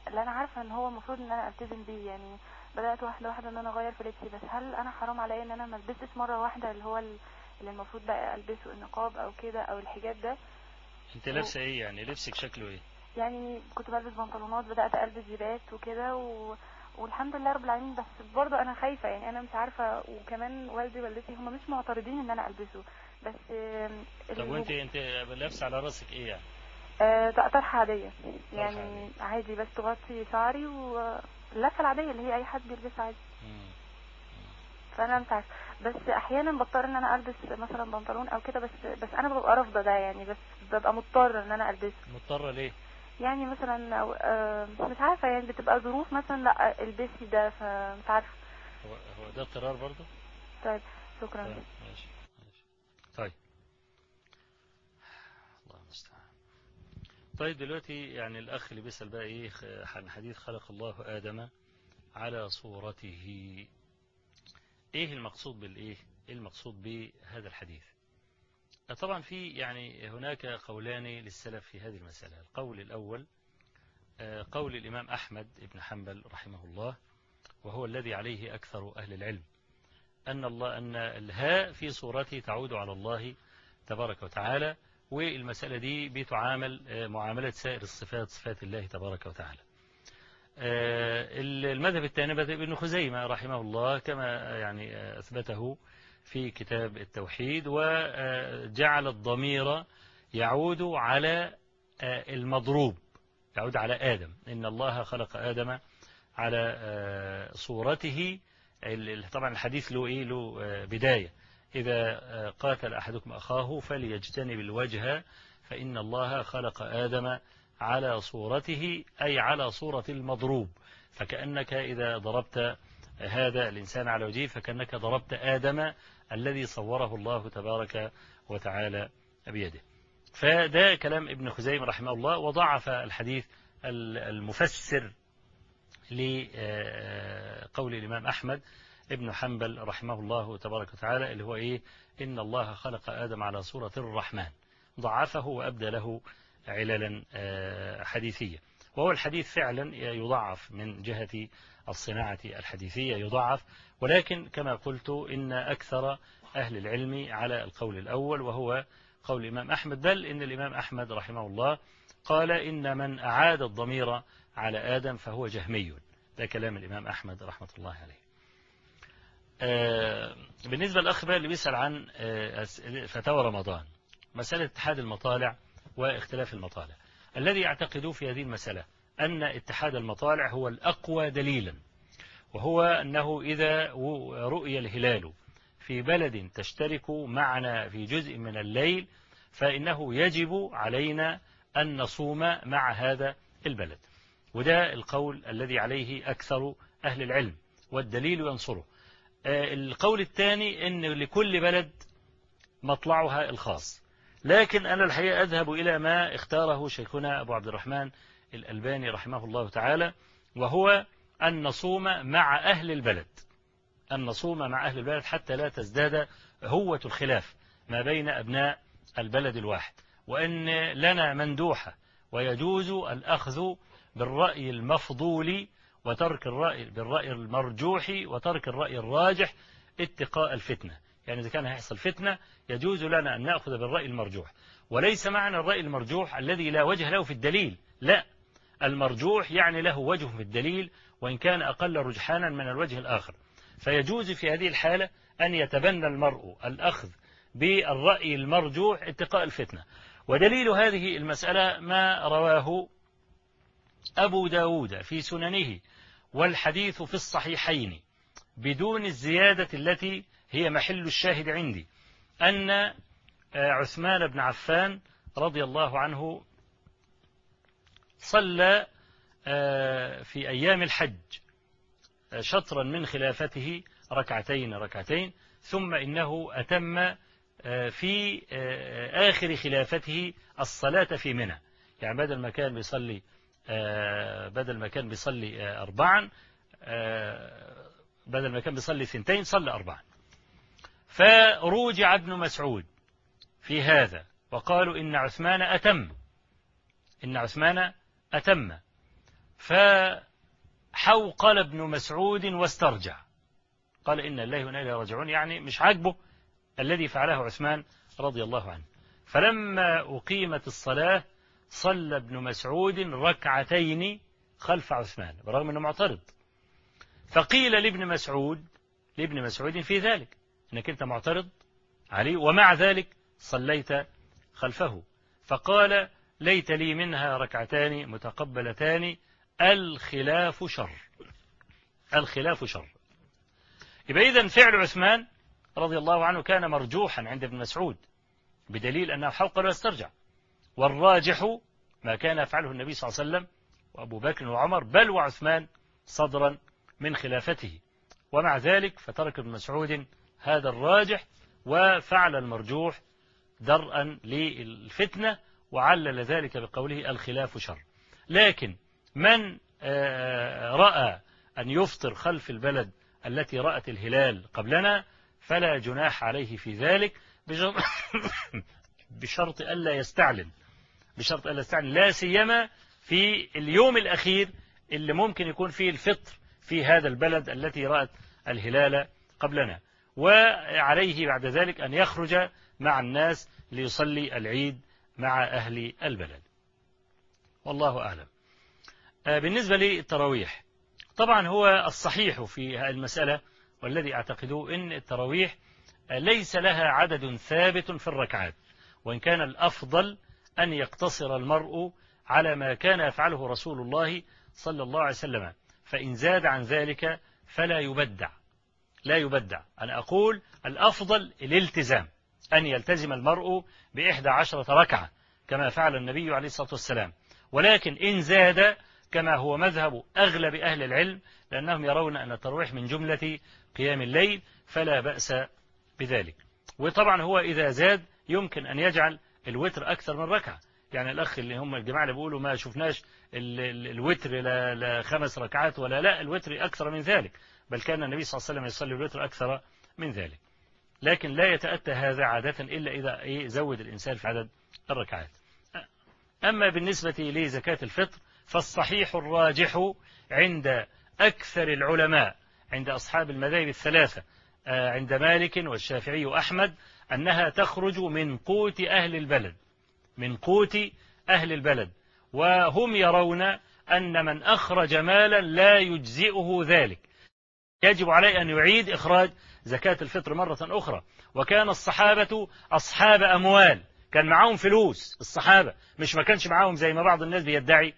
F: اللي أنا عارفة إن هو المفروض إن أنا ألتزم بيه. يعني بدأت واحدة واحدة إن أنا أغير في لبسي. بس هل أنا حرام عليا إن أنا ما البسش مرة واحدة اللي هو ال- اللي المفروض بقى ألبسه النقاب أو كده أو الحجاب ده؟
A: أنت لابسة إيه يعني؟ لبسك شكله إيه؟
F: يعني كنت بلبس بنطلونات بدأت ألبس جيبات وكده و... والحمد لله رب العالمين بس برضه أنا خايفة يعني أنا مش عارفة وكمان والدي ووالدتي هم مش معترضين إن أنا ألبسه بس
A: طب وأنت أنت لابسة على راسك إيه يعني
F: آه، ط- طرحة عادية يعني
A: عادية.
F: عادي بس تغطي شعري واللفة العادية اللي هي أي حد بيلبسها عادي
A: مم.
F: فأنا مش عارفة بس أحيانا بضطر إن أنا ألبس مثلا بنطلون أو كده بس بس أنا ببقى رافضة ده يعني بس ببقى مضطرة إن أنا ألبسه
A: مضطرة ليه
F: يعني مثلا أو آه، مش عارفة يعني بتبقى ظروف مثلا لأ البسي ده فمش عارفة.
A: هو, هو ده اضطرار برضه؟
F: طيب شكرا.
A: طيب ماشي ماشي. طيب. الله المستعان. طيب دلوقتي يعني الأخ اللي بيسأل بقى خ- عن حديث خلق الله آدم على صورته. إيه المقصود بالإيه؟ إيه المقصود بهذا الحديث؟ طبعا في يعني هناك قولان للسلف في هذه المسألة. القول الأول آه، قول الإمام أحمد بن حنبل رحمه الله وهو الذي عليه أكثر أهل العلم أن الله أن الهاء في صورته تعود على الله تبارك وتعالى والمسألة دي بتعامل آه، معاملة سائر الصفات صفات الله تبارك وتعالى. آه، المذهب الثاني مذهب ابن خزيمة رحمه الله كما يعني أثبته في كتاب التوحيد وجعل الضمير يعود على آه، المضروب يعود على آدم. إن الله خلق آدم على آه، صورته. طبعا الحديث له إيه؟ له آه، بداية. إذا قاتل أحدكم أخاه فليجتنب الوجه فإن الله خلق آدم على صورته أي على صورة المضروب. فكأنك إذا ضربت هذا الإنسان على وجهه فكأنك ضربت آدم الذي صوره الله تبارك وتعالى بيده. فده كلام ابن خزيمة رحمه الله وضعف الحديث ال- المفسر لقول الإمام أحمد ابن حنبل رحمه الله تبارك وتعالى اللي هو إيه؟ إن الله خلق آدم على صورة الرحمن. ضعفه وأبدى له عللا آه، حديثية وهو الحديث فعلا يضعف من جهة الصناعة الحديثية يضعف. ولكن كما قلت إن أكثر أهل العلم على القول الأول وهو قول الإمام أحمد. بل إن الإمام أحمد رحمه الله قال إن من أعاد الضمير على آدم فهو جهمي. ده كلام الإمام أحمد رحمة الله عليه. آه، بالنسبة للأخ اللي بيسأل عن آه، فتاوى رمضان مسألة اتحاد المطالع واختلاف المطالع. الذي يعتقد في هذه المسألة أن اتحاد المطالع هو الأقوى دليلا وهو أنه إذا رؤي الهلال في بلد تشترك معنا في جزء من الليل فإنه يجب علينا أن نصوم مع هذا البلد. وده القول الذي عليه أكثر أهل العلم والدليل ينصره. آه، القول الثاني أن لكل بلد مطلعها الخاص. لكن أنا الحقيقة أذهب إلى ما اختاره شيخنا أبو عبد الرحمن الألباني رحمه الله تعالى وهو أن نصوم مع أهل البلد. أن نصوم مع أهل البلد حتى لا تزداد هوة الخلاف ما بين أبناء البلد الواحد. وأن لنا مندوحة ويجوز الأخذ بالرأي المفضول وترك الرأي بالرأي المرجوح وترك الرأي الراجح اتقاء الفتنة. يعني إذا كان هيحصل فتنة يجوز لنا أن نأخذ بالرأي المرجوح. وليس معنى الرأي المرجوح الذي لا وجه له في الدليل. لا. المرجوح يعني له وجه في الدليل وإن كان أقل رجحانا من الوجه الآخر. فيجوز في هذه الحالة أن يتبنى المرء الأخذ بالرأي المرجوح اتقاء الفتنة. ودليل هذه المسألة ما رواه أبو داود في سننه والحديث في الصحيحين بدون الزيادة التي هي محل الشاهد عندي أن عثمان بن عفان رضي الله عنه صلى في أيام الحج شطرا من خلافته ركعتين ركعتين ثم إنه أتم في آخر خلافته الصلاة في منى. يعني بدل ما كان بيصلي بدل ما كان بيصلي أربعا بدل ما كان بيصلي ثنتين صلى أربعا. فروجع ابن مسعود في هذا وقالوا إن عثمان أتم إن عثمان أتم فحوقل ابن مسعود واسترجع. قال إن الله وإنا إليه راجعون يعني مش عاجبه الذي فعله عثمان رضي الله عنه. فلما أقيمت الصلاة صلى ابن مسعود ركعتين خلف عثمان برغم أنه معترض. فقيل لابن مسعود لابن مسعود في ذلك. أنك أنت معترض عليه ومع ذلك صليت خلفه. فقال ليت لي منها ركعتان متقبلتان. الخلاف شر. الخلاف شر. يبقى إذن فعل عثمان رضي الله عنه كان مرجوحا عند ابن مسعود بدليل أنه حوقل ويسترجع والراجح ما كان يفعله النبي صلى الله عليه وسلم وأبو بكر وعمر بل وعثمان صدرا من خلافته. ومع ذلك فترك ابن مسعود هذا الراجح وفعل المرجوح درءا للفتنة وعلل ذلك بقوله الخلاف شر. لكن من رأى أن يفطر خلف البلد التي رأت الهلال قبلنا فلا جناح عليه في ذلك بشرط ألا يستعلن. بشرط ألا يستعلن. لا سيما في اليوم الأخير اللي ممكن يكون فيه الفطر في هذا البلد التي رأت الهلال قبلنا. وعليه بعد ذلك أن يخرج مع الناس ليصلي العيد مع أهل البلد. والله أعلم. بالنسبة للتراويح طبعا هو الصحيح في المسألة والذي أعتقده أن التراويح ليس لها عدد ثابت في الركعات وإن كان الأفضل أن يقتصر المرء على ما كان يفعله رسول الله صلى الله عليه وسلم فإن زاد عن ذلك فلا يبدع. لا يبدع. أنا أقول الأفضل الالتزام أن يلتزم المرء بإحدى عشرة ركعة كما فعل النبي عليه الصلاة والسلام. ولكن إن زاد كما هو مذهب أغلب أهل العلم لأنهم يرون أن الترويح من جملة قيام الليل فلا بأس بذلك. وطبعا هو إذا زاد يمكن أن يجعل الوتر أكثر من ركعة. يعني الأخ اللي هم الجماعة اللي بيقولوا ما شفناش ال ال الوتر لا, لا خمس ركعات ولا لا الوتر أكثر من ذلك. بل كان النبي صلى الله عليه وسلم يصلي الوتر أكثر من ذلك. لكن لا يتأتى هذا عادة إلا إذا زود الإنسان في عدد الركعات. أما بالنسبة لزكاة الفطر فالصحيح الراجح عند أكثر العلماء عند أصحاب المذاهب الثلاثة عند مالك والشافعي وأحمد أنها تخرج من قوت أهل البلد من قوت أهل البلد. وهم يرون أن من أخرج مالا لا يجزئه ذلك. يجب عليه أن يعيد إخراج زكاة الفطر مرة أخرى. وكان الصحابة أصحاب أموال. كان معاهم فلوس الصحابة. مش ما كانش معاهم زي ما بعض الناس بيدعي.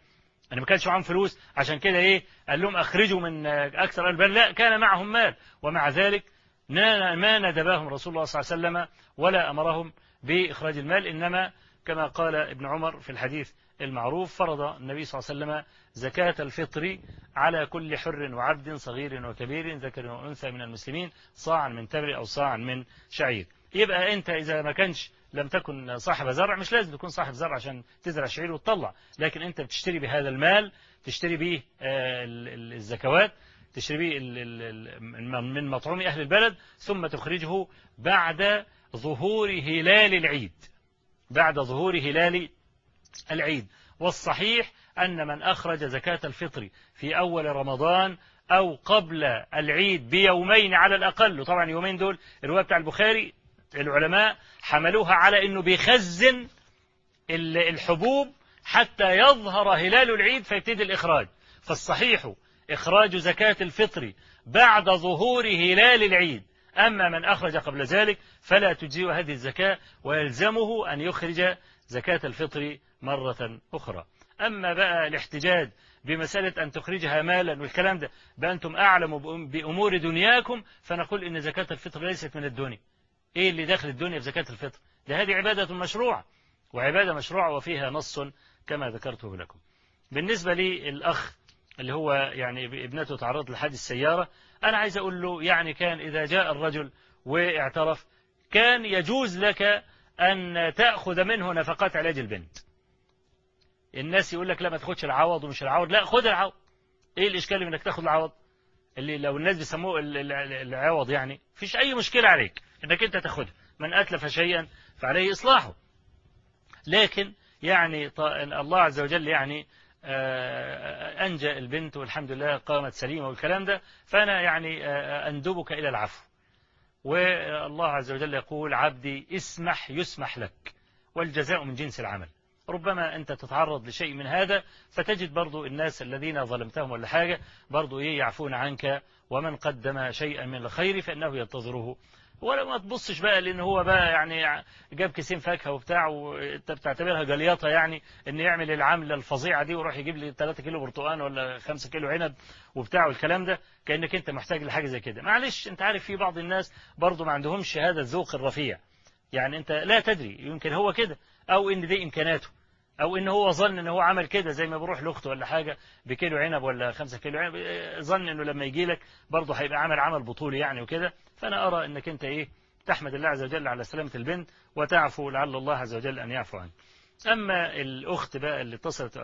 A: أنا ما كانش معاهم فلوس عشان كده إيه؟ قال لهم أخرجوا من أكثر البلد لا كان معهم مال. ومع ذلك ما ندباهم رسول الله صلى الله عليه وسلم ولا أمرهم بإخراج المال. إنما كما قال ابن عمر في الحديث المعروف فرض النبي صلى الله عليه وسلم زكاة الفطر على كل حر وعبد صغير وكبير ذكر وأنثى من المسلمين صاعا من تمر أو صاعا من شعير. يبقى أنت إذا ما كانش لم تكن صاحب زرع مش لازم تكون صاحب زرع عشان تزرع شعير وتطلع. لكن أنت بتشتري بهذا المال تشتري به آه، ال- ال- الزكوات تشتري به من مطعوم أهل البلد ثم تخرجه بعد ظهور هلال العيد. بعد ظهور هلال العيد. والصحيح أن من أخرج زكاة الفطر في أول رمضان أو قبل العيد بيومين على الأقل وطبعا يومين دول الرواية بتاع البخاري العلماء حملوها على أنه بيخزن ال- الحبوب حتى يظهر هلال العيد فيبتدي الإخراج. فالصحيح إخراج زكاة الفطر بعد ظهور هلال العيد. أما من أخرج قبل ذلك فلا تجزئ هذه الزكاة ويلزمه أن يخرج زكاة الفطر مرة أخرى. أما بقى الاحتجاج بمسألة أن تخرجها مالا والكلام ده بأنتم أعلم بأم- بأمور دنياكم فنقول إن زكاة الفطر ليست من الدنيا. إيه اللي داخل الدنيا في زكاة الفطر؟ ده هذه عبادة مشروعة وعبادة مشروعة وفيها نص كما ذكرته لكم. بالنسبة للأخ اللي هو يعني ابنته تعرض لحادث السيارة أنا عايز أقول له يعني كان إذا جاء الرجل واعترف كان يجوز لك أن تأخذ منه نفقات علاج البنت. الناس يقول لك لا ما تاخدش العوض ومش العوض. لا خد العوض. إيه الإشكال إنك تاخد العوض؟ اللي لو الناس بيسموه ال- ال- ال- العوض يعني فيش أي مشكلة عليك إنك أنت تاخدها من أتلف شيئا فعليه إصلاحه. لكن يعني الله عز وجل يعني آه، أنجى البنت والحمد لله قامت سليمة والكلام ده فأنا يعني آه، أندبك إلى العفو. والله عز وجل يقول عبدي اسمح يسمح لك والجزاء من جنس العمل. ربما أنت تتعرض لشيء من هذا فتجد برضو الناس الذين ظلمتهم ولا حاجة برضو إيه يعفون عنك ومن قدم شيئا من الخير فإنه ينتظره. ولا ما تبصش بقى لأن هو بقى يعني جاب كيسين فاكهة وبتاع وأنت بتعتبرها جليطه يعني ان يعمل العملة الفظيعة دي ويروح يجيب لي 3 كيلو برتقال ولا 5 كيلو عنب وبتاع والكلام ده كأنك أنت محتاج لحاجة زي كده. معلش أنت عارف في بعض الناس برضو ما عندهمش هذا الذوق الرفيع. يعني أنت لا تدري يمكن هو كده. أو إن دي إمكاناته. أو إن هو ظن إن هو عمل كده زي ما بيروح لأخته ولا حاجة بكيلو عنب ولا خمسة كيلو عنب ظن إنه لما يجي لك برضه هيبقى عمل عمل بطولي يعني وكده. فأنا أرى إنك أنت إيه تحمد الله عز وجل على سلامة البنت وتعفو لعل الله عز وجل أن يعفو عنك أما الأخت بقى اللي اتصلت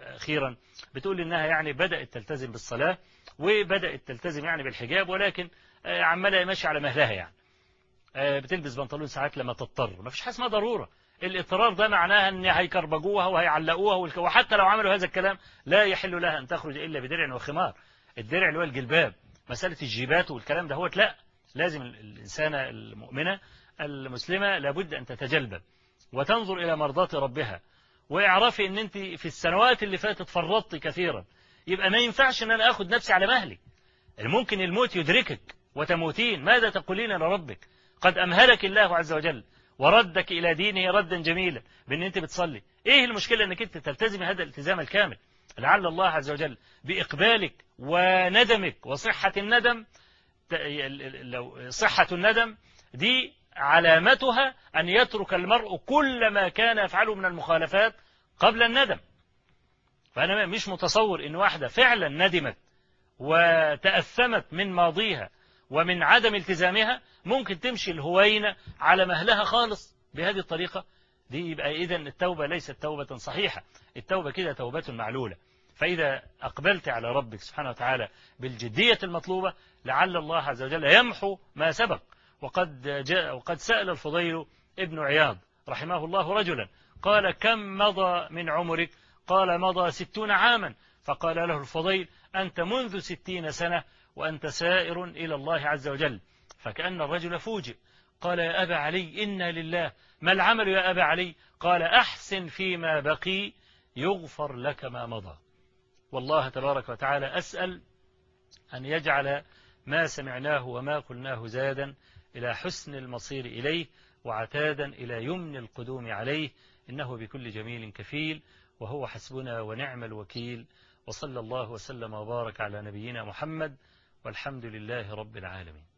A: أخيرا بتقول إنها يعني بدأت تلتزم بالصلاة وبدأت تلتزم يعني بالحجاب ولكن آه، عمالة ماشية على مهلها يعني. آه، بتلبس بنطلون ساعات لما تضطر. ما فيش حاجة اسمها ضرورة. الاضطرار ده معناها إن هيكربجوها وهيعلقوها وحتى لو عملوا هذا الكلام لا يحل لها أن تخرج إلا بدرع وخمار. الدرع اللي هو الجلباب مسألة الجيبات والكلام ده هو لا. لازم ال- الانسانه المؤمنة المسلمة لابد أن تتجلبب وتنظر إلى مرضات ربها. واعرفي إن أنت في السنوات اللي فاتت فرطت كثيرا. يبقى ما ينفعش إن أنا اخد نفسي على مهلي. ممكن الموت يدركك وتموتين. ماذا تقولين لربك؟ قد أمهلك الله عز وجل. وردك إلى دينه ردا جميلا بأن أنت بتصلي. إيه المشكلة أنك أنت تلتزم هذا الالتزام الكامل؟ لعل الله عز وجل بإقبالك وندمك وصحة الندم لو صحة الندم دي علامتها أن يترك المرء كل ما كان يفعله من المخالفات قبل الندم. فأنا مش متصور أن واحدة فعلا ندمت وتأثمت من ماضيها ومن عدم التزامها ممكن تمشي الهوينة على مهلها خالص بهذه الطريقة. دي يبقى إذا التوبة ليست توبة صحيحة. التوبة كده توبة معلولة. فإذا أقبلت على ربك سبحانه وتعالى بالجدية المطلوبة لعل الله عز وجل يمحو ما سبق. وقد جاء وقد سأل الفضيل ابن عياض رحمه الله رجلا قال كم مضى من عمرك؟ قال مضى ستون عاما. فقال له الفضيل أنت منذ ستين سنة وأنت سائر إلى الله عز وجل. فكأن الرجل فوجئ. قال يا أبا علي إنا لله. ما العمل يا أبا علي؟ قال أحسن فيما بقي يغفر لك ما مضى. والله تبارك وتعالى أسأل أن يجعل ما سمعناه وما قلناه زادا إلى حسن المصير إليه وعتادا إلى يمن القدوم عليه. إنه بكل جميل كفيل وهو حسبنا ونعم الوكيل. وصلى الله وسلم وبارك على نبينا محمد والحمد لله رب العالمين.